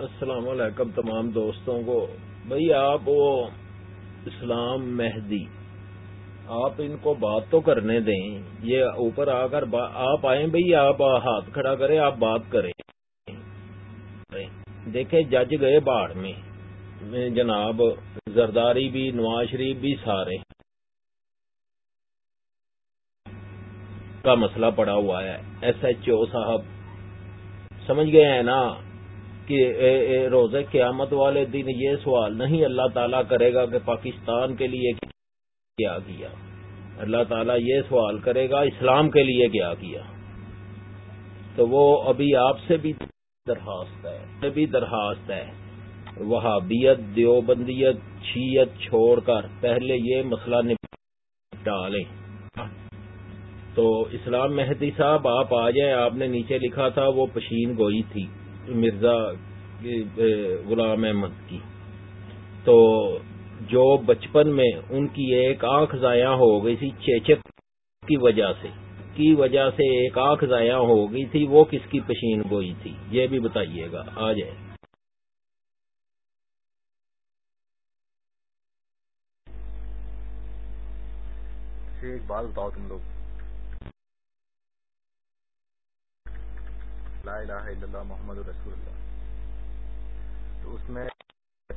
السلام علیکم تمام دوستوں کو۔ بھئی آپ وہ اسلام مہدی، آپ ان کو بات تو کرنے دیں۔ یہ اوپر آ کر آپ آئیں بھئی، آپ ہاتھ کھڑا کریں، آپ بات کریں۔ دیکھیں جج گئے باڑ میں۔ جناب زرداری بھی، نواز شریف بھی سارے۔ کا مسئلہ پڑا ہوا ہے۔ ایس ایچ او صاحب، سمجھ گئے ہیں نا؟ کہ روز قیامت والے دن یہ سوال نہیں اللہ تعالیٰ کرے گا کہ پاکستان کے لیے کیا کیا۔ اللہ تعالیٰ یہ سوال کرے گا اسلام کے لیے کیا کیا۔ تو وہ ابھی آپ سے بھی درخواست ہے بھی درخواست ہے۔ وہابیت، دیوبندیت شیت چھوڑ کر پہلے یہ مسئلہ ڈالیں تو اسلام مہدی صاحب، آپ آ جائیں، آپ نے نیچے لکھا تھا، وہ پشین گوئی تھی۔ مرزا غلام احمد کی۔ تو جو بچپن میں ان کی ایک آنکھ ضائع ہو گئی تھی، چیچک کی وجہ سے، کی وجہ سے ایک آنکھ ضائع ہو گئی تھی، وہ کس کی پشین گوئی تھی؟ یہ بھی بتائیے گا۔ آ جائے۔ ایک بات بتاؤ تم لوگ۔ لا الہ الا اللہ محمد رسول اللہ۔ تو اس میں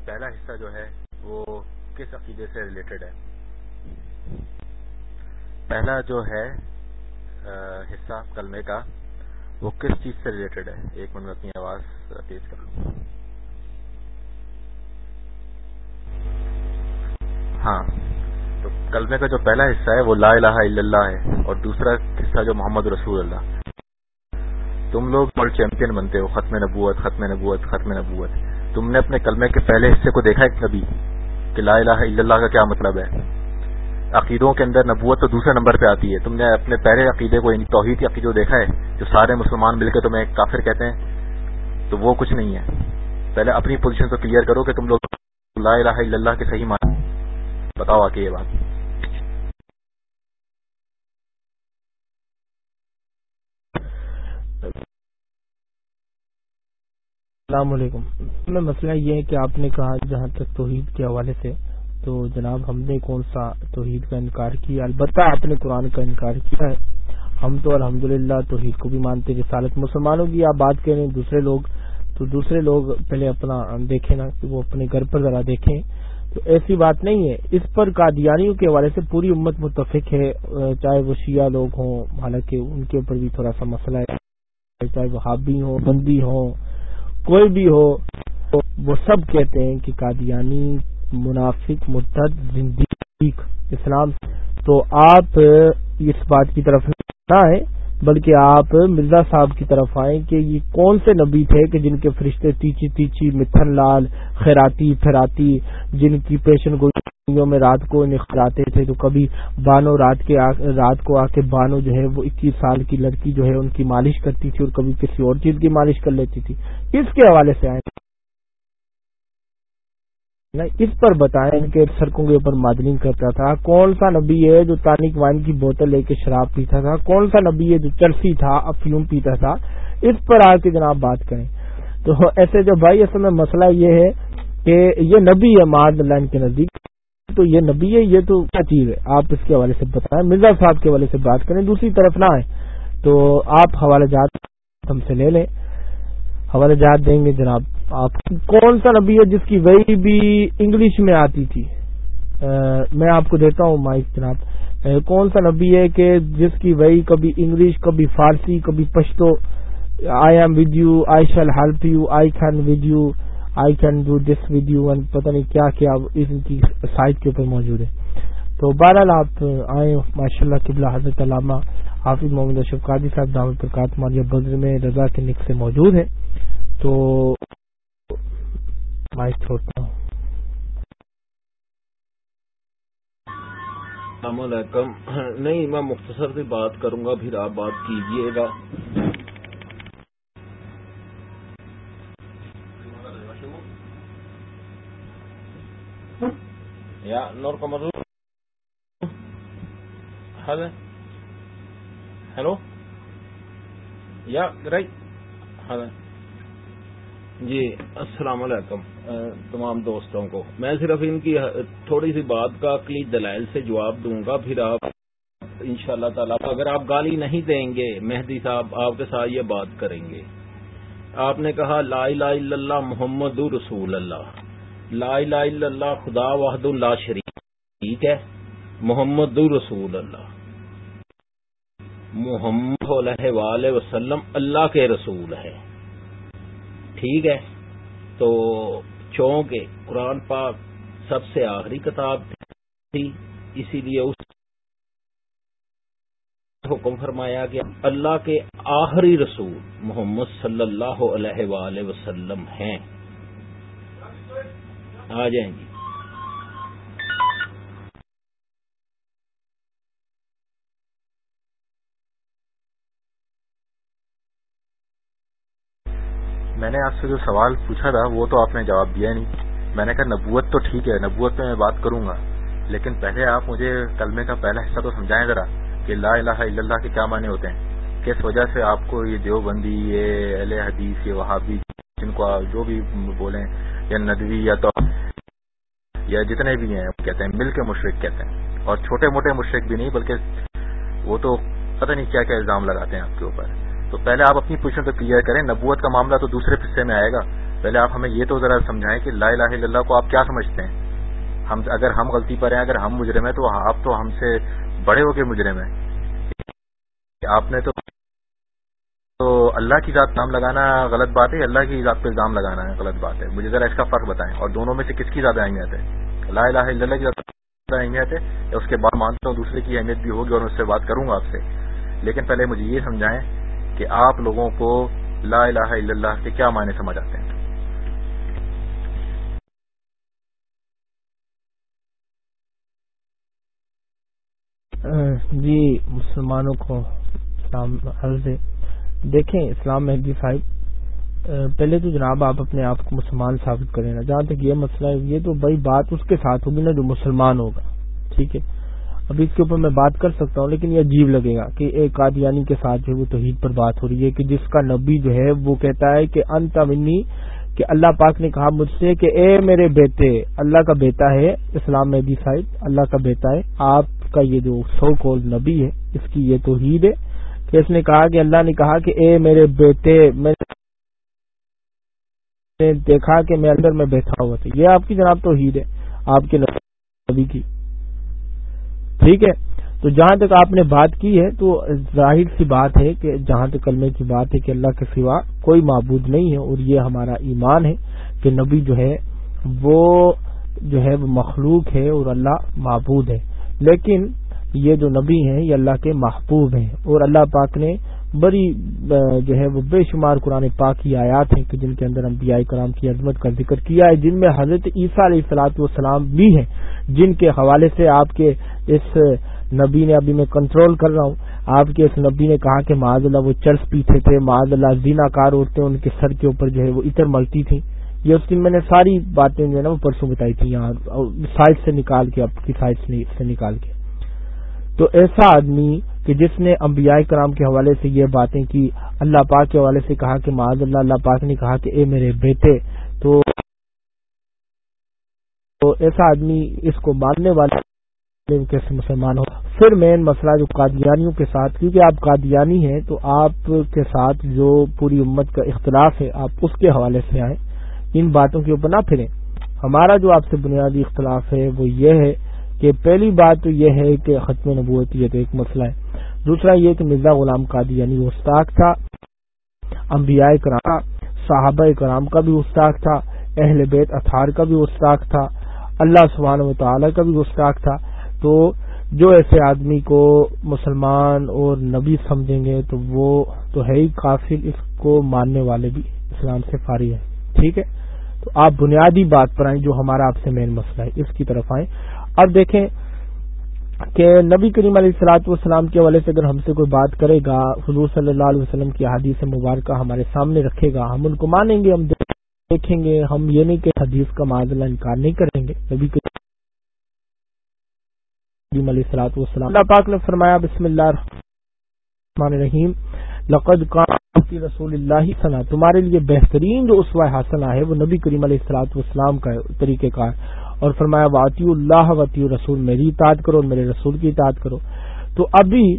پہلا حصہ جو ہے وہ کس عقیدے سے ریلیٹڈ ہے؟ پہلا جو ہے حصہ کلمے کا وہ کس چیز سے ریلیٹڈ ہے؟ ایک منٹ میں اپنی آواز تیز کر لوں۔ ہاں تو کلمے کا جو پہلا حصہ ہے وہ لا الہ الا اللہ ہے اور دوسرا حصہ جو محمد رسول اللہ۔ تم لوگ ورلڈ چیمپئن بنتے ہو، ختم نبوت ختم نبوت ختم نبوت۔ تم نے اپنے کلمے کے پہلے حصے کو دیکھا ہے کبھی کہ لا الہ الا اللہ کا کیا مطلب ہے۔ عقیدوں کے اندر نبوت تو دوسرے نمبر پہ آتی ہے۔ تم نے اپنے پہلے عقیدے کو یعنی توحید عقیدے دیکھا ہے، جو سارے مسلمان مل کے تمہیں کافر کہتے ہیں۔ تو وہ کچھ نہیں ہے۔ پہلے اپنی پوزیشن کو کلیئر کرو کہ تم لوگ لا الہ الا اللہ کے صحیح مان بتاؤ آ کے یہ بات۔ السلام علیکم۔ میں مسئلہ یہ ہے کہ آپ نے کہا جہاں تک توحید کے حوالے سے، تو جناب ہم نے کون سا توحید کا انکار کیا؟ البتہ آپ نے قرآن کا انکار کیا ہے۔ ہم تو الحمدللہ توحید کو بھی مانتے رسالت مسلمانوں کی آپ بات کریں دوسرے لوگ، تو دوسرے لوگ پہلے اپنا دیکھیں نا، کہ وہ اپنے گھر پر ذرا دیکھیں۔ تو ایسی بات نہیں ہے۔ اس پر قادیانیوں کے حوالے سے پوری امت متفق ہے، چاہے وہ شیعہ لوگ ہوں، حالانکہ ان کے اوپر بھی تھوڑا سا مسئلہ ہے۔ چاہے وہ حابی ہوں، بندی ہوں کوئی بھی ہو، وہ سب کہتے ہیں کہ قادیانی منافق مدت زندگی، اسلام۔ تو آپ اس بات کی طرف نہ آئیں۔ بلکہ آپ مرزا صاحب کی طرف آئیں کہ یہ کون سے نبی تھے کہ جن کے فرشتے تیچی تیچی متھن لال خیراتی پھراتی جن کی پیشن گوئیوں میں رات کو نکھلاتے تھے تو کبھی بانو رات کے رات کو آ کے بانو جو ہے وہ اکیس سال کی لڑکی جو ہے ان کی مالش کرتی تھی اور کبھی کسی اور چیز کی مالش کر لیتی تھی۔ اس کے حوالے سے آئے اس پر بتائیں کہ سڑکوں کے اوپر مادلنگ کرتا تھا۔ کون سا نبی ہے جو تانک وائن کی بوتل لے کے شراب پیتا تھا؟ کون سا نبی ہے جو چرسی تھا افیوم پیتا تھا؟ اس پر آ کے جناب بات کریں۔ تو ایسے جو بھائی، اصل میں مسئلہ یہ ہے کہ یہ نبی ہے ماد لائن کے نزدیک۔ تو یہ نبی ہے، یہ تو کیا چیز ہے؟ آپ اس کے حوالے سے بتائیں، مرزا صاحب کے حوالے سے بات کریں۔ دوسری طرف نہ آئے تو آپ حوالے جات ہم سے لے لیں۔ حوالے جات دیں گے جناب۔ آپ کون سا نبی ہے جس کی وہی بھی انگلش میں آتی تھی؟ میں آپ کو دیتا ہوں مائک جناب۔ کون سا نبی ہے کہ جس کی وہی کبھی انگلش، کبھی فارسی، کبھی Pashto? I am with you I shall help you I can with you I can do this with you and پتہ نہیں کیا کیا ان کی سائٹ کے اوپر موجود ہے۔ تو بہرحال آپ آئے ماشاء اللہ قبلہ حضرت علامہ حافظ محمد اشرف قادی صاحب دعوت پرکات مالیہ بدر میں رضا کے نک سے موجود ہے تو چھوڑتا ہوں السلام علیکم۔ نہیں، میں مختصر سے بات کروں گا، پھر آپ بات کیجیے گا۔ یا نور کمر ہاں جی۔ ہیلو؟ یا رائٹ ہاں جی۔, جی السلام علیکم۔ تمام دوستوں کو۔ میں صرف ان کی تھوڑی سی بات کا عقلی دلائل سے جواب دوں گا، پھر آپ ان شاء اللہ تعالیٰ، اگر آپ گالی نہیں دیں گے، مہدی صاحب آپ کے ساتھ یہ بات کریں گے۔ آپ نے کہا، لا الہ الا اللہ محمد رسول اللہ۔ لا الہ الا اللہ، خدا وحد اللہ شریف ٹھیک ہے، محمد رسول اللہ۔ محمد علیہ وآلہ وسلم اللہ کے رسول ہے۔ ٹھیک ہے؟ تو چونکہ قرآن پاک سب سے آخری کتاب تھی، اسی لیے اس حکم فرمایا گیا، اللہ کے آخری رسول محمد صلی اللہ علیہ وآلہ وسلم ہیں۔ آ جائیں جی میں نے آپ سے جو سوال پوچھا تھا، وہ تو آپ نے جواب دیا نہیں۔ میں نے کہا، نبوت تو ٹھیک ہے، نبوت پہ میں بات کروں گا۔ لیکن پہلے آپ مجھے کلمے کا پہلا حصہ تو سمجھائیں ذرا کہ لا الہ الا اللہ کے کیا معنی ہوتے ہیں۔ کس وجہ سے آپ کو یہ دیوبندی، یہ اہل حدیث، یہ وہابی جن کو جو بھی بولیں، یا ندوی، یا تو یا جتنے بھی ہیں کہتے ہیں، مل کے مشرق کہتے ہیں۔ اور چھوٹے موٹے مشرق بھی نہیں، بلکہ وہ تو پتہ نہیں کیا کیا الزام لگاتے ہیں آپ کے اوپر۔ تو پہلے آپ اپنی پوزیشن تو کلیئر کریں، نبوت کا معاملہ تو دوسرے حصے میں آئے گا۔ پہلے آپ ہمیں یہ تو ذرا سمجھائیں کہ لا الہ الا اللہ کو آپ کیا سمجھتے ہیں؟ ہم اگر ہم غلطی پر ہیں، اگر ہم مجرم ہیں، تو آپ تو ہم سے بڑے ہو کے مجرم ہیں۔ آپ نے تو تو اللہ کی ذات نام لگانا غلط بات ہے، اللہ کی ذات پہ الزام لگانا ہے غلط بات ہے۔ مجھے ذرا اس کا فرق بتائیں۔ اور دونوں میں سے کس کی زیادہ اہمیت ہے؟ لا الہ الا اللہ کی زیادہ اہمیت ہے یا اس کے بعد مانتا ہوں دوسرے کی اہمیت بھی ہوگی اور اس سے بات کروں گا آپ سے۔ لیکن پہلے مجھے یہ سمجھائیں کہ آپ لوگوں کو لا الہ الا اللہ کے کیا معنی سمجھ آتے ہیں؟ جی مسلمانوں کو اسلام عرض دیکھیں اسلام مہدی صاحب پہلے تو جناب آپ اپنے آپ کو مسلمان ثابت کریں نا۔ جہاں تک یہ مسئلہ ہے، یہ تو بھائی بات اس کے ساتھ ہوگی نا جو مسلمان ہوگا۔ ٹھیک ہے؟ اب اس کے اوپر میں بات کر سکتا ہوں، لیکن یہ عجیب لگے گا کہ ایک قادیانی کے ساتھ جو وہ توحید پر بات ہو رہی ہے کہ جس کا نبی جو ہے وہ کہتا ہے کہ انت منی، کہ اللہ پاک نے کہا مجھ سے کہ اے میرے بیٹے، اللہ کا بیٹا ہے، اسلام مہدی صاحب اللہ کا بیٹا ہے، آپ کا یہ جو سو کول نبی ہے، اس کی یہ توحید ہے۔ کہ اس نے کہا کہ اللہ نے کہا کہ اے میرے بیٹے، میں نے دیکھا کہ میں اندر میں بیٹھا ہوا تھا۔ یہ آپ کی جناب توحید ہے، آپ کے نبی کی۔ ٹھیک ہے؟ تو جہاں تک آپ نے بات کی ہے، تو ظاہر سی بات ہے کہ جہاں تک کلمے کی بات ہے کہ اللہ کے سوا کوئی معبود نہیں ہے اور یہ ہمارا ایمان ہے کہ نبی جو ہے، وہ جو ہے، وہ مخلوق ہے اور اللہ معبود ہے۔ لیکن یہ جو نبی ہیں، یہ اللہ کے محبوب ہیں اور اللہ پاک نے بڑی جو ہے وہ بے شمار قرآن پاک کی آیات ہیں کہ جن کے اندر انبیاء کرام کی عظمت کا ذکر کیا ہے، جن میں حضرت عیسیٰ علیہ السلاط والسلام بھی ہیں، جن کے حوالے سے آپ کے اس نبی نے ابھی میں کنٹرول کر رہا ہوں، آپ کے اس نبی نے کہا کہ معاذ اللہ وہ چرس پیتے تھے، معاذ اللہ زینا کار عورتیں ان کے سر کے اوپر جو ہے وہ اتر ملتی تھیں۔ یہ اس دن میں نے ساری باتیں جو ہے نا وہ پرسوں بتائی تھی یہاں سائٹ سے نکال کے اب کی سائٹ سے نکال کے۔ تو ایسا آدمی کہ جس نے انبیاء کرام کے حوالے سے یہ باتیں کی، اللہ پاک کے حوالے سے کہا کہ معاذ اللہ اللہ پاک نے کہا کہ اے میرے بیٹے، تو ایسا آدمی اس کو ماننے والا کیسے مسلمان ہو؟ پھر مین مسئلہ جو قادیانیوں کے ساتھ، کیونکہ آپ قادیانی ہیں، تو آپ کے ساتھ جو پوری امت کا اختلاف ہے، آپ اس کے حوالے سے آئیں، ان باتوں کے اوپر نہ پھریں۔ ہمارا جو آپ سے بنیادی اختلاف ہے، وہ یہ ہے کہ پہلی بات تو یہ ہے کہ ختم نبوت یہ تو ایک مسئلہ ہے۔ دوسرا یہ کہ مرزا غلام قادی یعنی استاق تھا، انبیاء کرام صحابہ کرام کا بھی استاق تھا، اہل بیت اطہار کا بھی استاق تھا، اللہ سبحانہ و تعالی کا بھی استاق تھا۔ تو جو ایسے آدمی کو مسلمان اور نبی سمجھیں گے تو وہ تو ہے ہی قافل، اس کو ماننے والے بھی اسلام سے فارغ ہے ٹھیک ہے؟ تو آپ بنیادی بات پر آئیں جو ہمارا آپ سے مین مسئلہ ہے، اس کی طرف آئیں۔ اب دیکھیں کہ نبی کریم علیہ السلاط والسلام کے حوالے سے اگر ہم سے کوئی بات کرے گا، حضور صلی اللہ علیہ وسلم کی حدیث مبارکہ ہمارے سامنے رکھے گا، ہم ان کو مانیں گے، ہم دیکھیں گے، ہم یہ نہیں کہ حدیث کا معذلہ انکار نہیں کریں گے۔ نبی کریم علیہ السلاط والسلام اللہ پاک نے فرمایا، بسم اللہ الرحمن الرحیم، لقد رسول اللہ ثنا تمہارے لیے بہترین جو اسوا حاصلہ ہے، وہ نبی کریم علیہ السلاط والسلام کا طریقہ کار۔ اور فرمایا واطی اللہ وطی رسول میری اطاعت کرو، میرے رسول کی اطاعت کرو۔ تو ابھی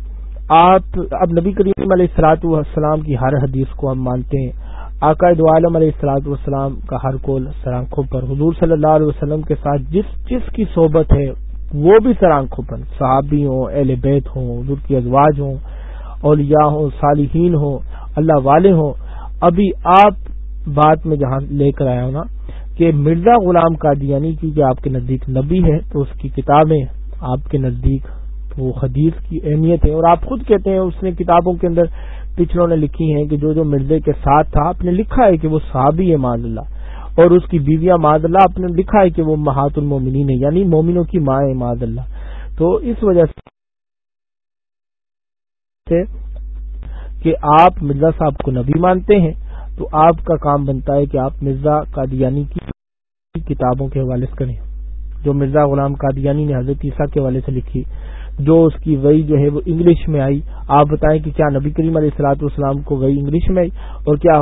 آپ، اب نبی کریم علیہ السلاط والسلام کی ہر حدیث کو ہم مانتے ہیں۔ عقائد عالم علیہ السلاط والسلام کا ہر کول سرانکھوں پر۔ حضور صلی اللہ علیہ وسلم کے ساتھ جس جس کی صحبت ہے، وہ بھی سرانکھوں پر۔ صحابی ہوں، اہل بیت ہوں، حضور کی ازواج ہوں، اولیاء ہوں، صالحین ہوں، اللہ والے ہوں۔ ابھی آپ بات میں جہاں لے کر آیا ہوں نا کہ مرزا غلام قادیانی کی کہ آپ کے نزدیک نبی ہے، تو اس کی کتابیں آپ کے نزدیک وہ حدیث کی اہمیت ہے۔ اور آپ خود کہتے ہیں، اس نے کتابوں کے اندر پچھلوں نے لکھی ہیں کہ جو جو مرزے کے ساتھ تھا، آپ نے لکھا ہے کہ وہ صحابی ہے معذ اللہ۔ اور اس کی بیویاں معذ اللہ، آپ نے لکھا ہے کہ وہ محات المومنین ہے یعنی مومنوں کی ماں ہے معذ اللہ۔ تو اس وجہ سے کہ آپ مرزا صاحب کو نبی مانتے ہیں۔ تو آپ کا کام بنتا ہے کہ آپ مرزا قادیانی کی کتابوں کے حوالے سے کریں۔ جو مرزا غلام قادیانی نے حضرت عیسیٰ کے حوالے سے لکھی، جو اس کی وہی جو ہے وہ انگلش میں آئی۔ آپ بتائیں کہ کیا نبی کریم علیہ السلاط والسلام کو وہی انگلش میں آئی اور کیا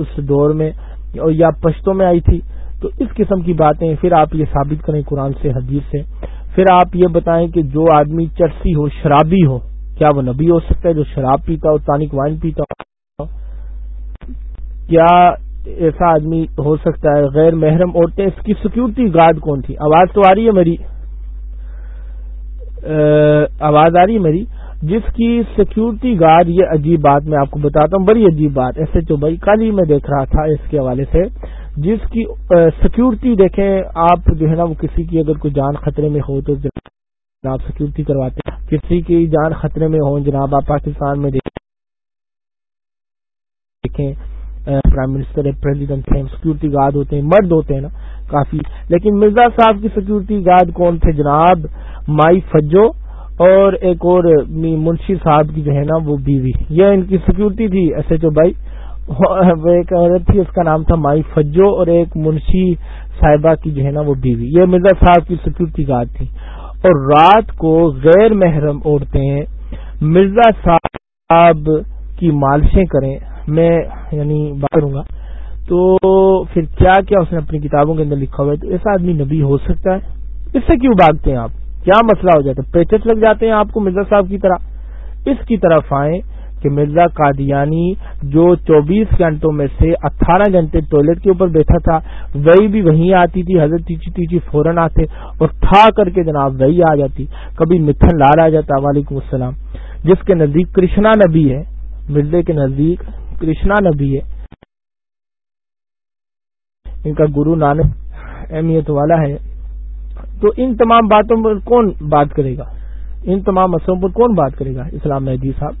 اس دور میں یا پشتوں میں آئی تھی؟ تو اس قسم کی باتیں پھر آپ یہ ثابت کریں قرآن سے، حدیث سے۔ پھر آپ یہ بتائیں کہ جو آدمی چرسی ہو، شرابی ہو، کیا وہ نبی ہو سکتا ہے جو شراب پیتا ہو، تانک وائن پیتا ہو؟ کیا ایسا آدمی ہو سکتا ہے؟ غیر محرم عورتیں، اس کی سیکورٹی گارڈ کون تھی؟ آواز تو آ رہی ہے میری۔ آواز آ رہی ہے میری۔ جس کی سیکورٹی گارڈ یہ عجیب بات میں آپ کو بتاتا ہوں، بڑی عجیب بات۔ ایسے تو بھائی، کل ہی میں دیکھ رہا تھا اس کے حوالے سے۔ جس کی سیکورٹی دیکھیں، آپ جو ہے نا، وہ کسی کی اگر کوئی جان خطرے میں ہو تو جناب سیکورٹی کرواتے ہیں۔ کسی کی جان خطرے میں ہوں جناب، آپ پاکستان میں دیکھیں۔ پرائم منسٹر ہے پریزیڈنٹ ہیں سیکورٹی گارڈ ہوتے ہیں، مرد ہوتے ہیں نا، کافی۔ لیکن مرزا صاحب کی سیکورٹی گارڈ کون تھے جناب؟ مائی فجو اور ایک اور منشی صاحب کی جو ہے نا، وہ بیوی۔ یہ ان کی سیکورٹی تھی ایس ایچ او بھائی۔ ایک عورت تھی، اس کا نام تھا مائی فجو اور ایک منشی صاحبہ کی جو ہے نا، وہ بیوی۔ یہ مرزا صاحب کی سیکورٹی گارڈ تھی۔ اور رات کو غیر محرم عورتیں مرزا صاحب کی مالشیں کریں۔ میں یعنی بات کروں گا۔ تو پھر کیا کیا اس نے اپنی کتابوں کے اندر لکھا ہوا ہے؟ تو ایسا آدمی نبی ہو سکتا ہے۔ اس سے کیوں بھاگتے ہیں آپ؟ کیا مسئلہ ہو جاتا ہے؟ پیچس لگ جاتے ہیں آپ کو مرزا صاحب کی طرح۔ اس کی طرف آئیں کہ مرزا قادیانی جو چوبیس گھنٹوں میں سے اٹھارہ گھنٹے ٹوائلٹ کے اوپر بیٹھا تھا، وہی بھی وہیں آتی تھی۔ حضرت تیچی تیچی فوراً آتے اور تھا کر کے جناب وہی آ جاتی۔ کبھی متھن لال آ جاتا۔ وعلیکم السلام۔ جس کے نزدیک کرشنا نبی ہے، مرزے کے نزدیک کرشنا نبی ہے۔ ان کا گرو نانک اہمیت والا ہے۔ تو ان تمام باتوں پر کون بات کرے گا؟ ان تمام مسئلوں پر کون بات کرے گا؟ اسلام مہدی صاحب،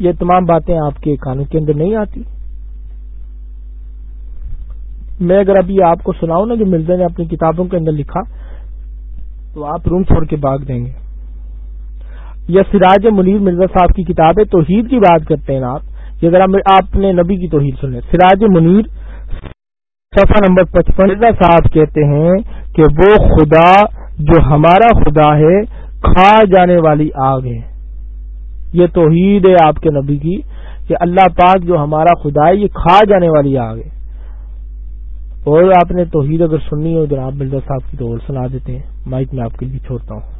یہ تمام باتیں آپ کے قانون کے اندر نہیں آتی۔ میں اگر ابھی آپ کو سناؤں نا جو مرزا نے اپنی کتابوں کے اندر لکھا، تو آپ روم چھوڑ کے بھاگ دیں گے۔ یا سراج منیر مرزا صاحب کی کتاب ہے، توحید کی بات کرتے ہیں آپ۔ یہ اگر آپ نے نبی کی توحید سنے سراج منیر صفحہ نمبر پچپن صاحب کہتے ہیں کہ وہ خدا جو ہمارا خدا ہے، کھا جانے والی آگ ہے۔ یہ توحید ہے آپ کے نبی کی کہ اللہ پاک جو ہمارا خدا ہے، یہ کھا جانے والی آگ ہے۔ اور آپ نے توحید اگر سننی ہو، جناب مرزا صاحب کی تو اور سنا دیتے ہیں۔ مائک میں آپ کے لیے چھوڑتا ہوں۔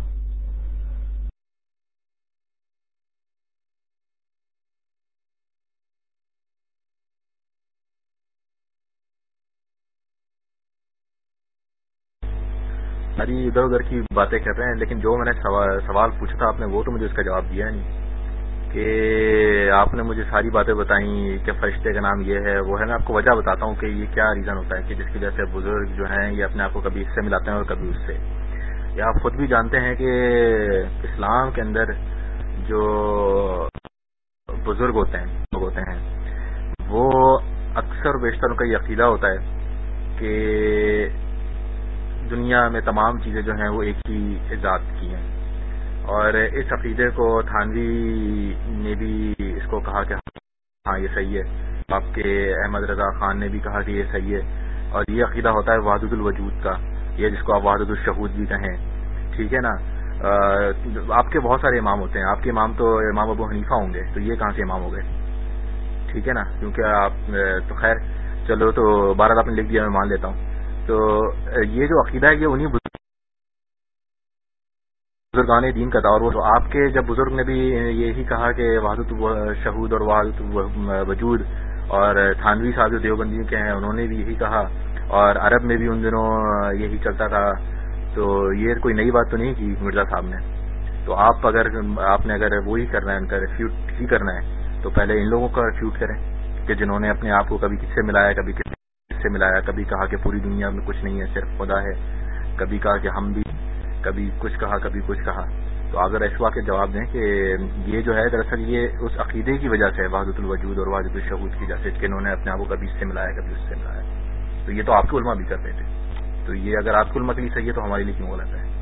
ادھر ادھر کی باتیں کر رہے ہیں، لیکن جو میں نے سوال پوچھا تھا، آپ نے وہ تو مجھے اس کا جواب دیا نہیں۔ کہ آپ نے مجھے ساری باتیں بتائیں کہ فرشتے کا نام یہ ہے، وہ ہے، میں آپ کو وجہ بتاتا ہوں کہ یہ کیا ریزن ہوتا ہے کہ جس کی وجہ سے بزرگ جو ہیں یہ اپنے آپ کو کبھی اس سے ملاتے ہیں اور کبھی اس سے۔ یا آپ خود بھی جانتے ہیں کہ اسلام کے اندر جو بزرگ ہوتے ہیں لوگ ہوتے ہیں، وہ اکثر بیشتر ان کا یہ عقیدہ ہوتا ہے کہ دنیا میں تمام چیزیں جو ہیں وہ ایک ہی ایجاد کی ہیں۔ اور اس عقیدے کو تھانوی نے بھی اس کو کہا کہ ہاں یہ صحیح ہے۔ آپ کے احمد رضا خان نے بھی کہا کہ یہ صحیح ہے۔ اور یہ عقیدہ ہوتا ہے وحدود الوجود کا، یہ جس کو آپ وحدود الشہود بھی کہیں۔ ٹھیک ہے نا؟ آپ کے بہت سارے امام ہوتے ہیں۔ آپ کے امام تو امام ابو حنیفہ ہوں گے، تو یہ کہاں سے امام ہو گئے؟ ٹھیک ہے نا؟ کیونکہ آپ تو خیر، چلو تو بارہ آپ نے لکھ دیا، میں مان لیتا ہوں۔ تو یہ جو عقیدہ ہے یہ انہیں بزرگان دین کا تھا اور وہ آپ کے جب بزرگ نے بھی یہی کہا کہ وحدت شہود اور وحدت وجود اور تھانوی صاحب جو دیوبندی کے ہیں، انہوں نے بھی یہی کہا اور عرب میں بھی ان دنوں یہی چلتا تھا، تو یہ کوئی نئی بات تو نہیں کی مرزا صاحب نے؟ تو آپ اگر، آپ نے اگر وہی کرنا ہے، ان کا ریفیوٹ ہی کرنا ہے، تو پہلے ان لوگوں کا ریفیوٹ کریں کہ جنہوں نے اپنے آپ کو کبھی کس سے ملایا، کبھی کس سے ملایا کبھی کہا کہ پوری دنیا میں کچھ نہیں ہے، صرف خدا ہے۔ کبھی کہا کہ ہم بھی، کبھی کچھ کہا، کبھی کچھ کہا۔ تو اگر ایسوا کے جواب دیں کہ یہ جو ہے، دراصل یہ اس عقیدے کی وجہ سے وحدت الوجود اور وحدت الشہود کی جیسے کہ انہوں نے اپنے آپ کو کبھی اس سے ملایا، کبھی اس سے ملایا۔ تو یہ تو آپ کے علماء بھی کرتے تھے۔ تو یہ اگر آپ کے علماء کے لیے صحیح ہے تو ہمارے لیے کیوں غلط ہے؟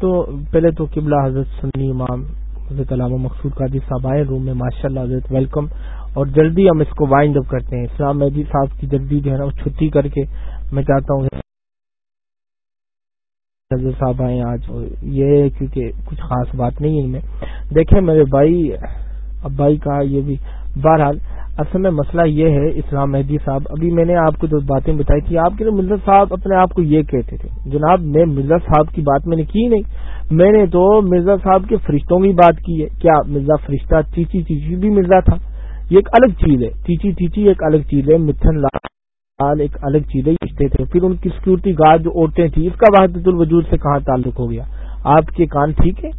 تو پہلے تو قبلہ حضرت سنی امام حضرت علامہ مقصود قادی صاحب آئے روم میں ماشاء اللہ حضرت ویلکم اور جلدی ہم اس کو وائنڈ اپ کرتے ہیں۔ اسلام مہدی صاحب کی جلدی جو ہے نا، وہ چھٹی کر کے میں چاہتا ہوں۔ حضرت صاحب آئے آج۔ یہ کیونکہ کچھ خاص بات نہیں ہے ان میں۔ دیکھیں میرے بھائی اب بھائی کا یہ بھی، بہرحال اصل میں مسئلہ یہ ہے، اسلام مہدی صاحب، ابھی میں نے آپ کو جو باتیں بتائی تھی، آپ کے مرزا صاحب اپنے آپ کو یہ کہتے تھے، جناب میں مرزا صاحب کی بات میں نے کی نہیں، میں نے تو مرزا صاحب کے فرشتوں کی بات کی ہے۔ کیا مرزا فرشتہ چیچی چیچی بھی مرزا تھا؟ یہ ایک الگ چیز ہے۔ ٹیچی ٹیچی ایک الگ چیز ہے، متھن لال ایک الگ چیز ہے رشتے تھے۔ پھر ان کی سیکورٹی گارڈ جو عورتیں تھیں، اس کا وحدت الوجود سے کہاں تعلق ہو گیا؟ آپ کے کان ٹھیک ہے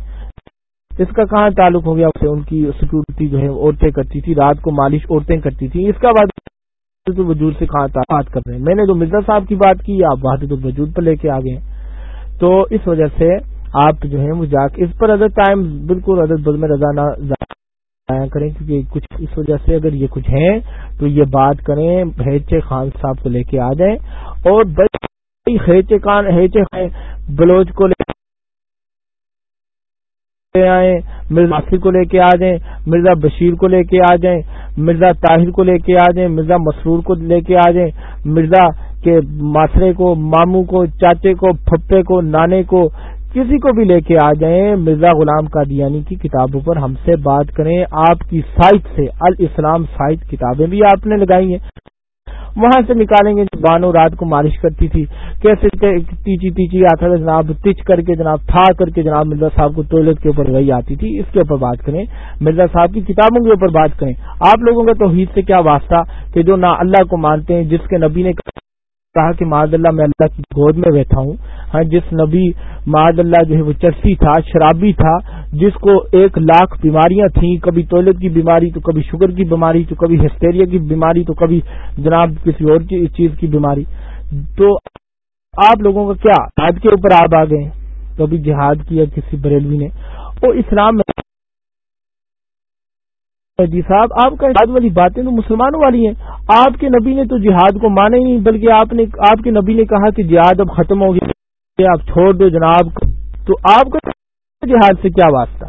اس کا کہاں تعلق ہو گیا؟ اسے ان کی سیکورٹی جو ہے عورتیں کرتی تھی، رات کو مالش عورتیں کرتی تھی اس کا وحدت الوجود سے کہاں بات کر رہے ہیں؟ میں نے جو مرزا صاحب کی بات کی، آپ وحدت الوجود پر لے کے آ گئے تو اس وجہ سے آپ جو ہے وہ جا کے اس پر ادر ٹائم بالکل ادر بزم رضا کریں، کیونکہ کچھ اس وجہ سے اگر یہ کچھ ہیں تو یہ بات کریں ہیچے خان صاحب کو لے کے آ جائیں۔ اور ہیچے خان ہیچے بلوچ کو لے آئیں، مرزا آصر کو لے کے آ جائیں، مرزا بشیر کو لے کے آ جائیں، مرزا طاہر کو لے کے آ جائیں، مرزا مسرور کو لے کے آ جائیں، مرزا کے ماسرے کو، ماموں کو، چاچے کو پھپے کو، نانے کو، کسی کو بھی لے کے آ جائیں، مرزا غلام قادیانی کی کتابوں پر ہم سے بات کریں، آپ کی سائٹ سے، الاسلام سائٹ کتابیں بھی آپ نے لگائی ہیں۔ وہاں سے نکالیں گے۔ بانو رات کو مالش کرتی تھی۔ کیسے تیچی تیچی آتا تھا جناب تچ کر کے جناب تھا کر کے جناب مرزا صاحب کو ٹوائلٹ کے اوپر وہی آتی تھی۔ اس کے اوپر بات کریں۔ مرزا صاحب کی کتابوں کے اوپر بات کریں۔ آپ لوگوں کا توحید سے کیا واسطہ کہ جو نہ اللہ کو مانتے ہیں، جس کے نبی نے کہا کہ معذ اللہ میں اللہ کی گود میں بیٹھا ہوں ہاں جس نبی معذ اللہ جو ہے وہ چرسی تھا، شرابی تھا، جس کو ایک لاکھ بیماریاں تھیں، کبھی ٹوائلٹ کی بیماری، تو کبھی شوگر کی بیماری، تو کبھی ہسٹیریا کی بیماری، تو کبھی جناب کسی اور چیز کی بیماری۔ تو آپ لوگوں کا کیا؟ آج کے اوپر آپ آ گئے کبھی جہاد کیا کسی بریلوی نے۔ وہ اسلام میں جی صاحب، آپ کا جہاد والی باتیں تو مسلمانوں والی ہیں۔ آپ کے نبی نے تو جہاد کو مانا ہی نہیں، بلکہ آپ نے، آپ کے نبی نے کہا کہ جہاد اب ختم ہو گیا۔ آپ چھوڑ دو جناب، تو آپ کا جہاد سے کیا واسطہ؟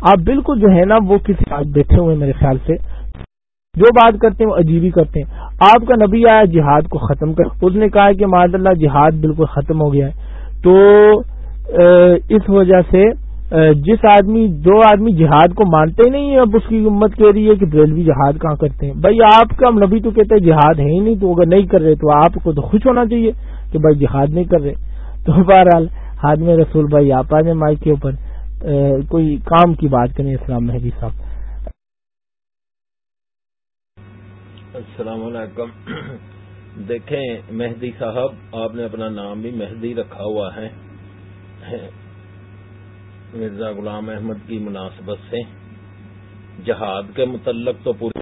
آپ بالکل جو ہے نا، وہ کسی بات بیٹھے ہوئے میرے خیال سے۔ جو بات کرتے ہیں، وہ عجیبی کرتے ہیں۔ آپ کا نبی آیا، جہاد کو ختم کر۔ اس نے کہا کہ معذ اللہ، جہاد بالکل ختم ہو گیا ہے۔ تو اس وجہ سے جس آدمی جو آدمی جہاد کو مانتے ہی نہیں اب اس کی امت کہہ رہی ہے کہ بریلوی جہاد کہاں کرتے ہیں؟ بھائی، آپ کا نبی تو کہتے ہیں جہاد ہے ہی نہیں، تو اگر نہیں کر رہے تو آپ کو تو خوش ہونا چاہیے کہ بھائی جہاد نہیں کر رہے۔ تو بہرحال حال میں رسول بھائی آپ آ جائیں مائک کے اوپر کوئی کام کی بات کریں اسلام مہدی صاحب۔ السلام علیکم۔ دیکھیں مہدی صاحب، آپ نے اپنا نام بھی مہدی رکھا ہوا ہے۔ مرزا غلام احمد کی مناسبت سے۔ جہاد کے متعلق تو پوری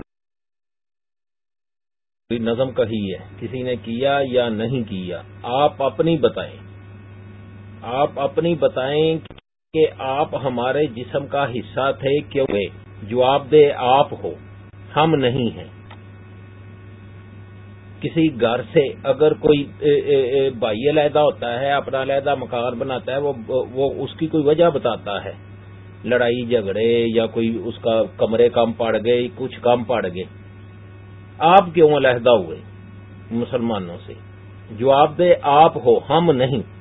نظم کہی ہے۔ کسی نے کیا یا نہیں کیا؟ آپ اپنی بتائیں۔ آپ اپنی بتائیں کہ آپ ہمارے جسم کا حصہ تھے کیوں؟ جواب دے آپ ہو، ہم نہیں ہیں۔ کسی گھر سے اگر کوئی بھائی علیحدہ ہوتا ہے، اپنا علیحدہ مکان بناتا ہے، وہ اس کی کوئی وجہ بتاتا ہے؟ لڑائی جھگڑے یا کوئی اس کا کمرے کم پڑ گئے، کچھ کم پڑ گئے۔ آپ کیوں علیحدہ ہوئے مسلمانوں سے؟ جواب دے آپ ہو، ہم نہیں۔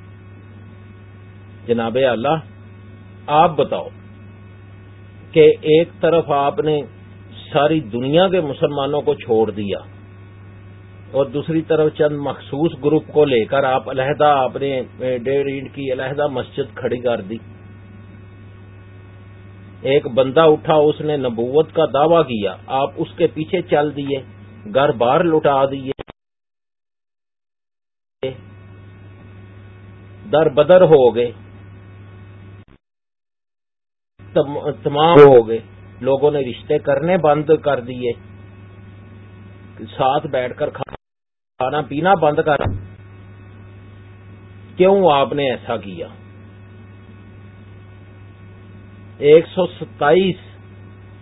جناب اللہ، آپ بتاؤ کہ ایک طرف آپ نے ساری دنیا کے مسلمانوں کو چھوڑ دیا اور دوسری طرف چند مخصوص گروپ کو لے کر آپ علیحدہ آپ نے ڈیڑھ اینٹ کی علیحدہ مسجد کھڑی کر دی۔ ایک بندہ اٹھا، اس نے نبوت کا دعویٰ کیا، آپ اس کے پیچھے چل دیے، گھر بار لٹا دیے۔ در بدر ہو گئے۔ تمام ہو گئے۔ لوگوں نے رشتے کرنے بند کر دیے۔ ساتھ بیٹھ کر کھانا پینا بند کر۔ کیوں آپ نے ایسا کیا؟ ایک سو ستائیس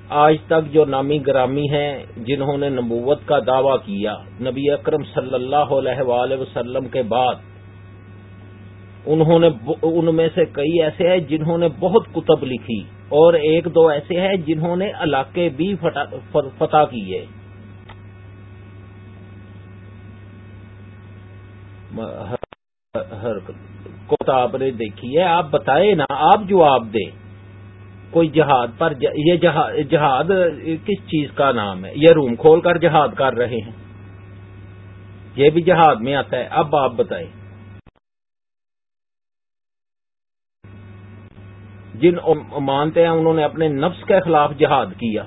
آج تک جو نامی گرامی ہیں جنہوں نے نبوت کا دعویٰ کیا نبی اکرم صلی اللہ علیہ وآلہ وسلم کے بعد۔ انہوں نے ان میں سے کئی ایسے ہیں جنہوں نے بہت کتب لکھی۔ اور ایک دو ایسے ہیں جنہوں نے علاقے بھی فتح کیے۔ کو آپ نے دیکھی ہے، آپ بتائیں نا، آپ جواب دیں۔ کوئی جہاد پر یہ جہاد کس چیز کا نام ہے؟ یہ روم کھول کر جہاد کر رہے ہیں۔ یہ بھی جہاد میں آتا ہے۔ اب آپ بتائیں۔ جن مانتے ہیں، انہوں نے اپنے نفس کے خلاف جہاد کیا۔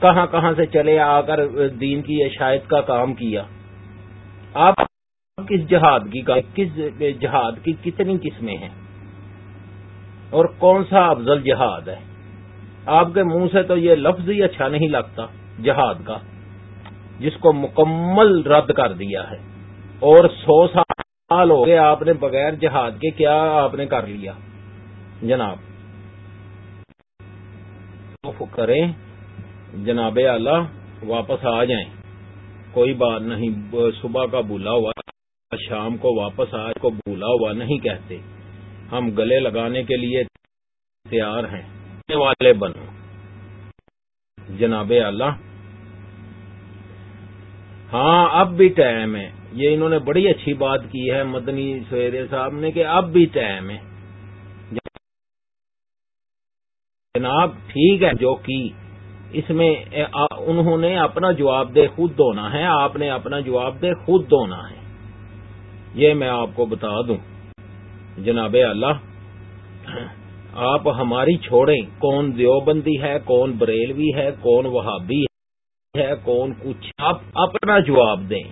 کہاں کہاں سے چلے آ کر دین کی عشایت کا کام کیا۔ آپ کس جہاد کی کس جہاد کی کتنی قسمیں ہیں؟ اور کون سا افضل جہاد ہے؟ آپ کے منہ سے تو یہ لفظ ہی اچھا نہیں لگتا، جہاد کا، جس کو مکمل رد کر دیا ہے۔ اور سو سال ہو گئے آپ نے بغیر جہاد کے کیا آپ نے کر لیا؟ جناب کریں، جناب اعلی واپس آ جائیں۔ کوئی بات نہیں، صبح کا بولا ہوا، شام کو واپس آج کو بھولا ہوا نہیں کہتے۔ ہم گلے لگانے کے لیے تیار ہیں۔ والے بنو۔ جناب اللہ ہاں اب بھی ٹائم ہے۔ یہ انہوں نے بڑی اچھی بات کی ہے، مدنی سویرے صاحب نے کہ اب بھی ٹائم ہے۔ جناب، ٹھیک ہے، جو کی اس میں انہوں نے اپنا جواب دے، خود دونا ہے، آپ نے اپنا جواب دے، خود دونا ہے۔ یہ میں آپ کو بتا دوں۔ جناب اللہ، آپ ہماری چھوڑیں۔ کون دیوبندی ہے، کون بریلوی ہے، کون وہابی ہے، کون کچھ۔ آپ اپنا جواب دیں۔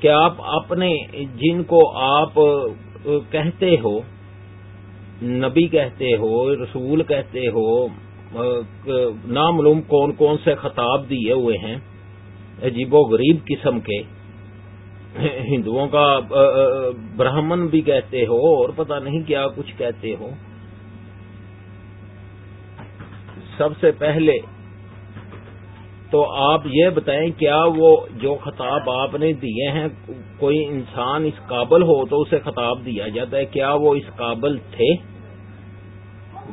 کہ آپ اپنے، جن کو آپ کہتے ہو نبی کہتے ہو، رسول کہتے ہو نامعلوم کون کون سے خطاب دیے ہوئے ہیں۔ عجیب و غریب قسم کے۔ ہندوؤں کا برہمن بھی کہتے ہو اور پتہ نہیں کیا کچھ کہتے ہو۔ سب سے پہلے تو آپ یہ بتائیں کیا وہ جو خطاب آپ نے دیے ہیں، کوئی انسان اس قابل ہو تو اسے خطاب دیا جاتا ہے، کیا وہ اس قابل تھے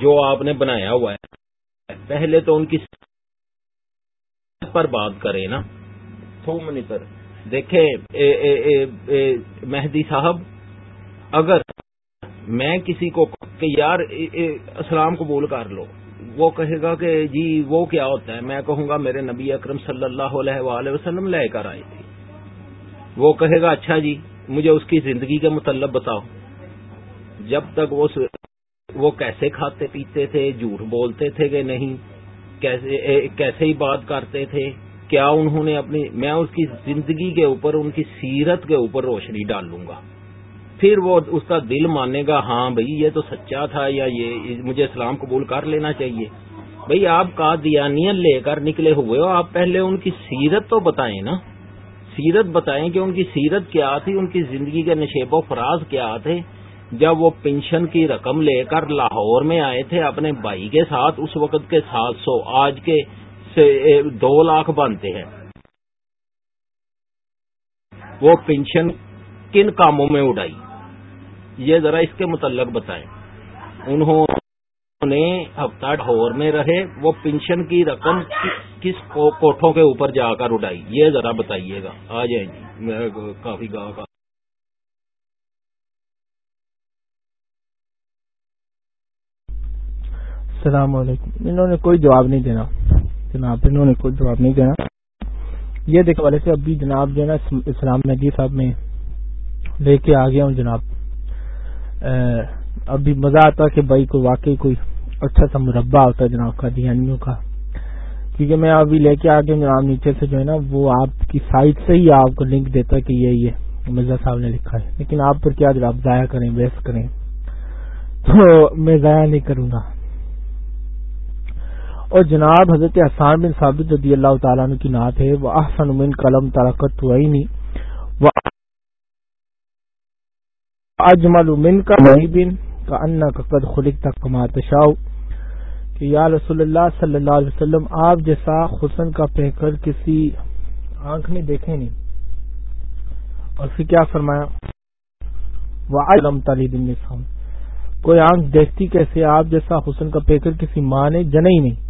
جو آپ نے بنایا ہوا ہے؟ پہلے تو ان کی پر بات کریں نا۔ دو منٹر دیکھیں مہدی صاحب، اگر میں کسی کو کہ یار اسلام قبول کر لو۔ وہ کہے گا کہ جی وہ کیا ہوتا ہے؟ میں کہوں گا میرے نبی اکرم صلی اللہ علیہ وآلہ وسلم لے کر آئے تھے۔ وہ کہے گا اچھا جی مجھے اس کی زندگی کے مطلب بتاؤ۔ جب تک وہ وہ کیسے کھاتے پیتے تھے، جھوٹ بولتے تھے کہ نہیں، کیسے کیسے ہی بات کرتے تھے، کیا انہوں نے اپنی میں اس کی زندگی کے اوپر، ان کی سیرت کے اوپر روشنی ڈال لوں گا۔ پھر وہ اس کا دل مانے گا ہاں بھائی یہ تو سچا تھا یا یہ مجھے اسلام قبول کر لینا چاہیے۔ بھائی آپ کا دیانین لے کر نکلے ہوئے ہو، آپ پہلے ان کی سیرت تو بتائیں نا۔ سیرت بتائیں کہ ان کی سیرت کیا تھی، ان کی زندگی کے نشیب و فراز کیا تھے۔ جب وہ پینشن کی رقم لے کر لاہور میں آئے تھے اپنے بھائی کے ساتھ، اس وقت کے سات سو، آج کے سے دو لاکھ بنتے ہیں۔ وہ پینشن کن کاموں میں اڑائی؟ یہ ذرا اس کے متعلق بتائیں۔ انہوں نے ہفتہ ڈھور میں رہے، وہ پینشن کی رقم کس کوٹھوں کے اوپر جا کر اٹھائی یہ ذرا بتائیے گا۔ آ جائیں جی میں کافی گاہ کا السلام علیکم۔ انہوں نے کوئی جواب نہیں دینا۔ جناب، انہوں نے کوئی جواب نہیں دینا۔ یہ دیکھ والے سے ابھی جناب جو ہے نا اسلام نجی صاحب میں لے کے آ گیا ہوں جناب۔ ابھی مزہ آتا کہ بھائی کو واقعی کوئی اچھا سا مربع ہوتا ہے جناب کا دیانیوں کا۔ کیونکہ میں ابھی لے کے آ گیا جناب نیچے سے جو ہے نا، وہ آپ کی سائٹ سے ہی آپ کو لنک دیتا ہے کہ یہ یہ مرزا صاحب نے لکھا ہے۔ لیکن آپ پر کیا جناب ضائع کریں، ویسٹ کریں، تو میں ضائع نہیں کروں گا۔ اور جناب حضرت حسان بن ثابت رضی اللہ تعالیٰ کی نعت ہے، وہ احسن من قلم ترکت تو وہ اجمل من کا بن کا انا کا قد خلق تک کما کہ یا رسول اللہ صلی اللہ علیہ وسلم، آپ جیسا حسن کا کر کسی آنکھ میں دیکھے نہیں۔ اور پھر کیا فرمایا؟ کوئی آنکھ دیکھتی کیسے؟ آپ جیسا حسن کا پیکر کسی ماں نے جنے ہی نہیں۔